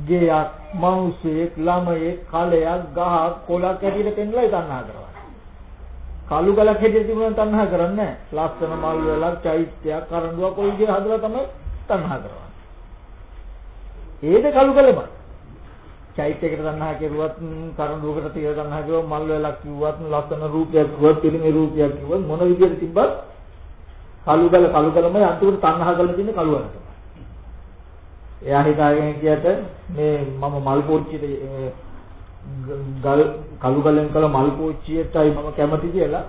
ගෙයක්, මවුසෙක්, ළමයෙක්, කලයක්, ගහක්, කොළක් හැටියට පෙන්වලා තණ්හා කරවන්නේ. කළු ගලක් හැටියට තිබුණා තණ්හා කරන්නේ ලස්සන මල් වලක්, චෛත්‍යයක්, කරඬුවක් ඔය විදිහට හදලා තමයි තණ්හා කරවන්නේ. ඒද කළු ගලමයි. චෛත්‍යයකට තණ්හා කෙරුවත් කරඬුවකට තියලා තණ්හා කෙරුවත් මල් වලක් කිව්වත් ලස්සන රූපයක් කිව්වත් පිළිමේ රූපයක් කිව්වත් මොන විදියට තිබ්බත් කළුගල කළුගලමයි අන්තිමට තණ්හා කරලා තියෙන්නේ කළුවල තමයි. එයා හිතාගෙන කියට මේ මම මල් පෝච්චියට ගල් කළුගලෙන් කළ මල් පෝච්චියටයි මම කැමති කියලා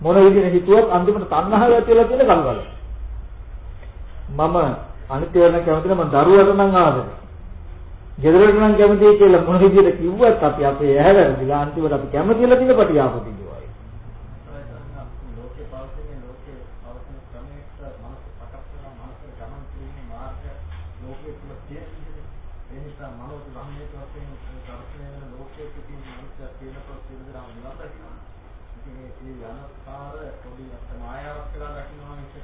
මොන විදිහට හිතුවත් අන්තිමට තණ්හාව ඇති වෙලා තියෙන කළුගල. මම අනිත් ඒවා කැමති නම් දරුවට නම් ආදරේ. ගෙදරට නම් කැමතියි කියලා මොන විදිහට කිව්වත් අපි අපේ ඇහැ වැරදිලා අන්තිමට අපි කැමති වෙලා තියෙන පටිආපති කියවයි. ලෝකේ පවතින ලෝකේ පවතින ක්‍රමයකට මනස සකස් වෙනවා මනසට ගමන් කිරීමේ මාර්ගය ලෝකයේ තුල තියෙන්නේ. ඒ නිසා මනෝ ධර්මයේ වශයෙන් දර්ශනය වෙන ලෝකයේ තියෙන මනස තියෙනකොට සිදුදරම නිවන් දකිනවා. ඉතින් මේ යනකාර පොඩි අත් මායාවක් කියලා දකින්නවා මිසක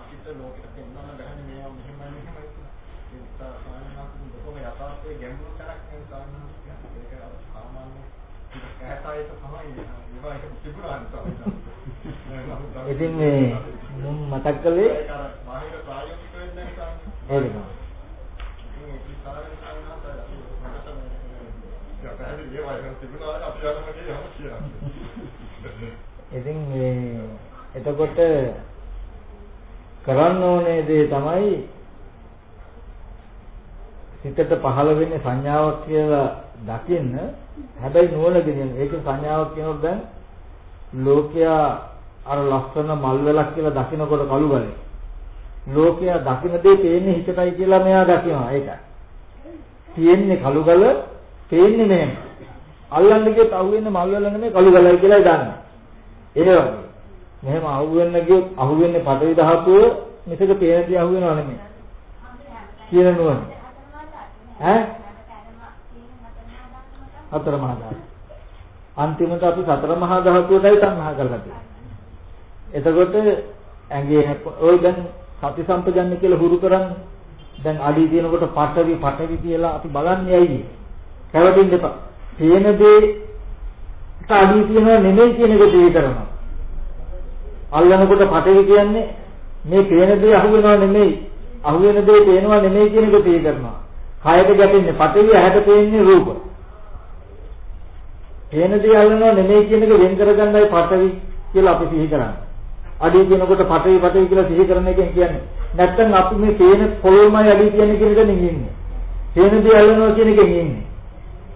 අපිට ලෝකෙට දෙන්නම බැහැ මේවා මෙහෙමයි මෙහෙමයි කියලා. ඒ නිසා සාමාන්‍යයෙන් දුකම යථාර්ථයේ ගැඹුරු තරක් නේ සාමාන්‍යයෙන් ඒක සාමාන්‍ය කෑතයිත තමයි ඒවා එක තිබුණා ඉතින් මේ මම මතක් කළේ බාහිර ප්‍රායෝගික වෙන්නේ නැහැ ඒක ඉතින් ඒක ඉස්සරහින් සාමාන්‍යයෙන් මට පැහැදිලි ඒවා එක තිබුණා අපි යනම කියනවා ඉතින් මේ එතකොට කරන්න ඕනේ දේ තමයි සිතට පහළ වෙන්නේ සංඥාවක් කියලා දකින්න හැබැයි නුවණ ගෙනියන. ඒක සංඥාවක් කියනකොට දැන් ලෝකයා අර ලස්සන මල් වෙලක් කියලා දකිනකොට කළු ගලේ. ලෝකයා දකින දේ පේන්නේ හිතටයි කියලා මෙයා දකිනවා ඒකයි. තියෙන්නේ කළු ගල, පේන්නේ මෙහෙම. අල්ලන්න ගියත් අහුවෙන්නේ මල් වෙල නෙමෙයි කළු ගලයි කියලායි දන්නේ. ඒ වගේ. මෙහෙම අහුවෙන්න ගියොත් අහුවෙන්නේ පටවි ධාතුව මිසක පේන දේ අහුවෙනව නෙමෙයි. කියන නුවණ. ඈ? හතර මහා ධාතු. අන්තිමට අපි සතර මහා ධාතුවටයි සංහා කරලා තියෙන්නේ. එතකොට ඇඟේ ඔය දැන් සති සම්පජන්‍ය කියලා හුරු කරන්නේ. දැන් අඩිය තියෙනකොට පටවි පටවි කියලා අපි බලන්නේ ඇයි? කැවටින්න එපා. පේන දේ අඩිය තියෙනව නෙමෙයි කියන එක දෙය කරනවා. අල්ලනකොට පටවි කියන්නේ මේ පේන දේ අහුවෙනව නෙමෙයි. අහුවෙන දේ පේනව නෙමෙයි කියන එක දෙය කරනවා. කයට ගැටෙන්නේ පටවි ඇහැට පේන්නේ රූප. පේන දේ අල්ලනව නෙමෙයි කියන එක වෙන් කරගන්නයි පටවි කියලා අපි සිහි කරන්නේ. අඩිය කියනකොට පටවි පටවි කියලා සිහි කරන එකෙන් කියන්නේ. නැත්තම් අපි මේ පේන පොළොමයි අඩිය කියන්නේ කියන එක නෙමෙයි ඉන්නේ. පේන දේ අල්ලනවා කියන එකෙන් ඉන්නේ.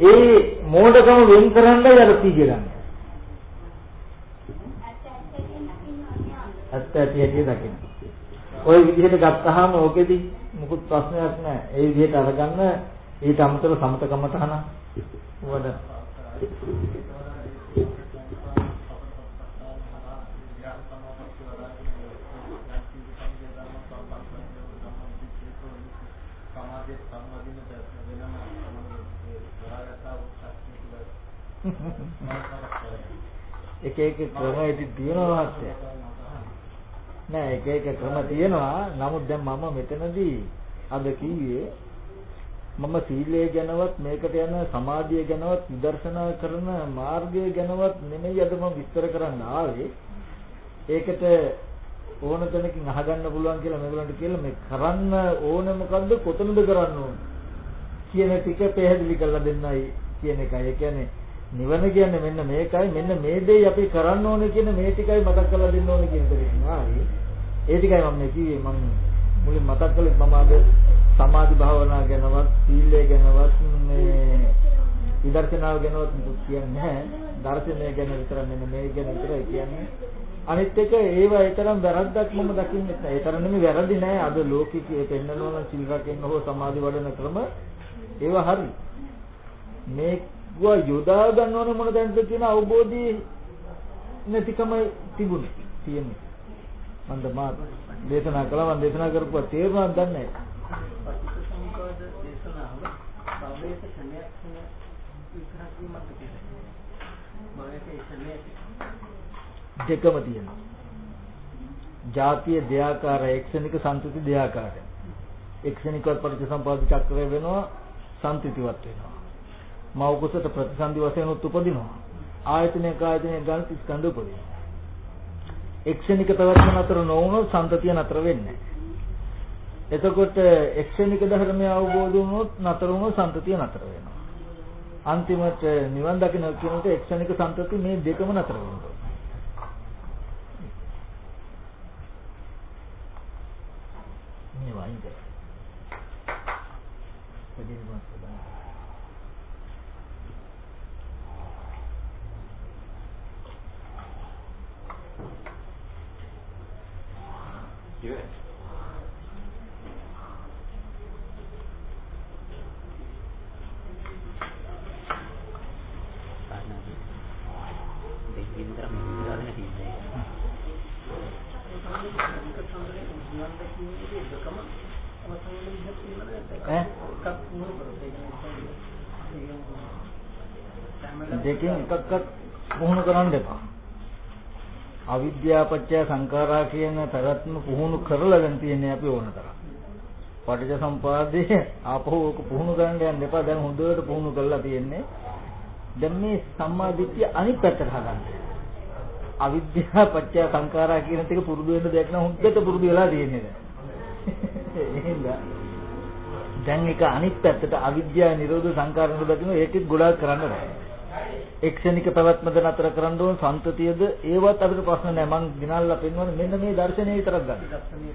ඒ මෝඩකම වෙන් කරන්නයි අර සිහිය ගන්න. ඇත්ත ඇති ඇති දකින්න. ওই විදිහට ගත්තාම ඕකෙදි මුකුත් ප්‍රශ්නයක් නැහැ. ඒ විදිහට අරගන්න ඊට අමතරව සමතකම තහන වඩ එක එක ක්‍රම ඉතින් තියෙනවා මහත්තයා. නෑ එක එක ක්‍රම තියෙනවා. නමුත් දැන් මම මෙතනදී අද කිව්වේ මම සීලය ගැනවත් මේකට යන සමාධිය ගැනවත් විදර්ශනා කරන මාර්ගය ගැනවත් නෙමෙයි අද මම විස්තර කරන්න ආවේ. ඒකට ඕන තැනකින් අහගන්න පුළුවන් කියලා මේගොල්ලන්ට කියලා මේ කරන්න ඕන මොකද්ද කොතනද කරන්න ඕන කියන ටික පැහැදිලි කරලා දෙන්නයි කියන එකයි. ඒ කියන්නේ නිවන කියන්නේ මෙන්න මේකයි මෙන්න මේ දෙයි අපි කරන්න ඕනේ කියන මේ ටිකයි මතක් කරලා දෙන්න ඕනේ කියන දෙයක් නායි. ඒ ටිකයි මම මේ කිව්වේ මම මුලින් මතක් කළේ මම අද සමාධි භාවනා ගැනවත් සීලය ගැනවත් මේ විදර්ශනාව ගැනවත් මුකුත් කියන්නේ නැහැ. දර්ශනය ගැන විතර මෙන්න මේ ගැන විතරයි කියන්නේ. අනිත් එක ඒවා ඒතරම් වැරද්දක් මම දකින්නේ නැහැ. ඒ තරම් නෙමෙයි වැරදි නෑ. අද ලෝකෙකේ පෙන්නනවා නම් සිල් රකින්න හෝ සමාධි වඩන ක්‍රම ඒවා හරි. මේ ගුවා යොදා ගන්න ඕන මොන දැනද කියන අවබෝධය නැතිකම තිබුණේ තියෙන්නේ. මන්ද මා දේශනා කළා මම දේශනා කරපුවා තේරුණාද දන්නේ දෙකම තියෙනවා. ජාතිය දෙයාකාර එක්ෂණික සම්තුති දෙයාකාරයි. එක්ෂණිකව පටිච්චසමුපාද චක්‍රය වෙනවා සම්තුතිවත් වෙනවා. මව කුසට ප්‍රතිසන්දි වශයෙන් උපදිනවා. ආයතනයක ආයතනය ගන්න ස්කන්ධ උපදිනවා. එක්ෂණික පැවැත්ම නතර නොවුනොත් සම්තතිය නතර වෙන්නේ එතකොට එක්ෂණික ධර්මය අවබෝධ වුණොත් නතර වුණොත් සම්තතිය නතර වෙනවා. අන්තිමට නිවන් දකින්න කියනකොට එක්ෂණික සම්තති මේ දෙකම නතර වෙනවා. මේ වයින් කරා. පදිනමත් ඉවරයි. දෙකෙන් එකක්වත් පුහුණු කරන්න එපා. අවිද්‍යාව පත්‍ය සංඛාරා කියන පැවැත්ම පුහුණු කරලා දැන් තියන්නේ අපි ඕන තරම්. පටිච්ච සම්පදායේ ආපහු ඕක පුහුණු කරන්න යන්න එපා. දැන් හොඳට පුහුණු කරලා තියෙන්නේ. දැන් මේ සම්මා දිට්ඨිය අනිත් පැත්තට හදන්න. අවිද්‍යාව පත්‍ය සංඛාරා කියන ටික පුරුදු වෙන්න දෙයක් නම් හොඳට පුරුදු වෙලා තියෙන්නේ දැන්. එහෙනම් දැන් ඒක අනිත් පැත්තට අවිද්‍යාව නිරෝධ සංඛාර නිරෝධ දකින්න ඒකෙත් ගොඩාක් කරන්න බෑ. එක්ෂණික පැවැත්මද නතර කරන්න ඕන සම්තතියද ඒවත් අපිට ප්‍රශ්න නැහැ මං දිනල්ලා පෙන්වන්නේ මෙන්න මේ දර්ශනය විතරක් ගන්න.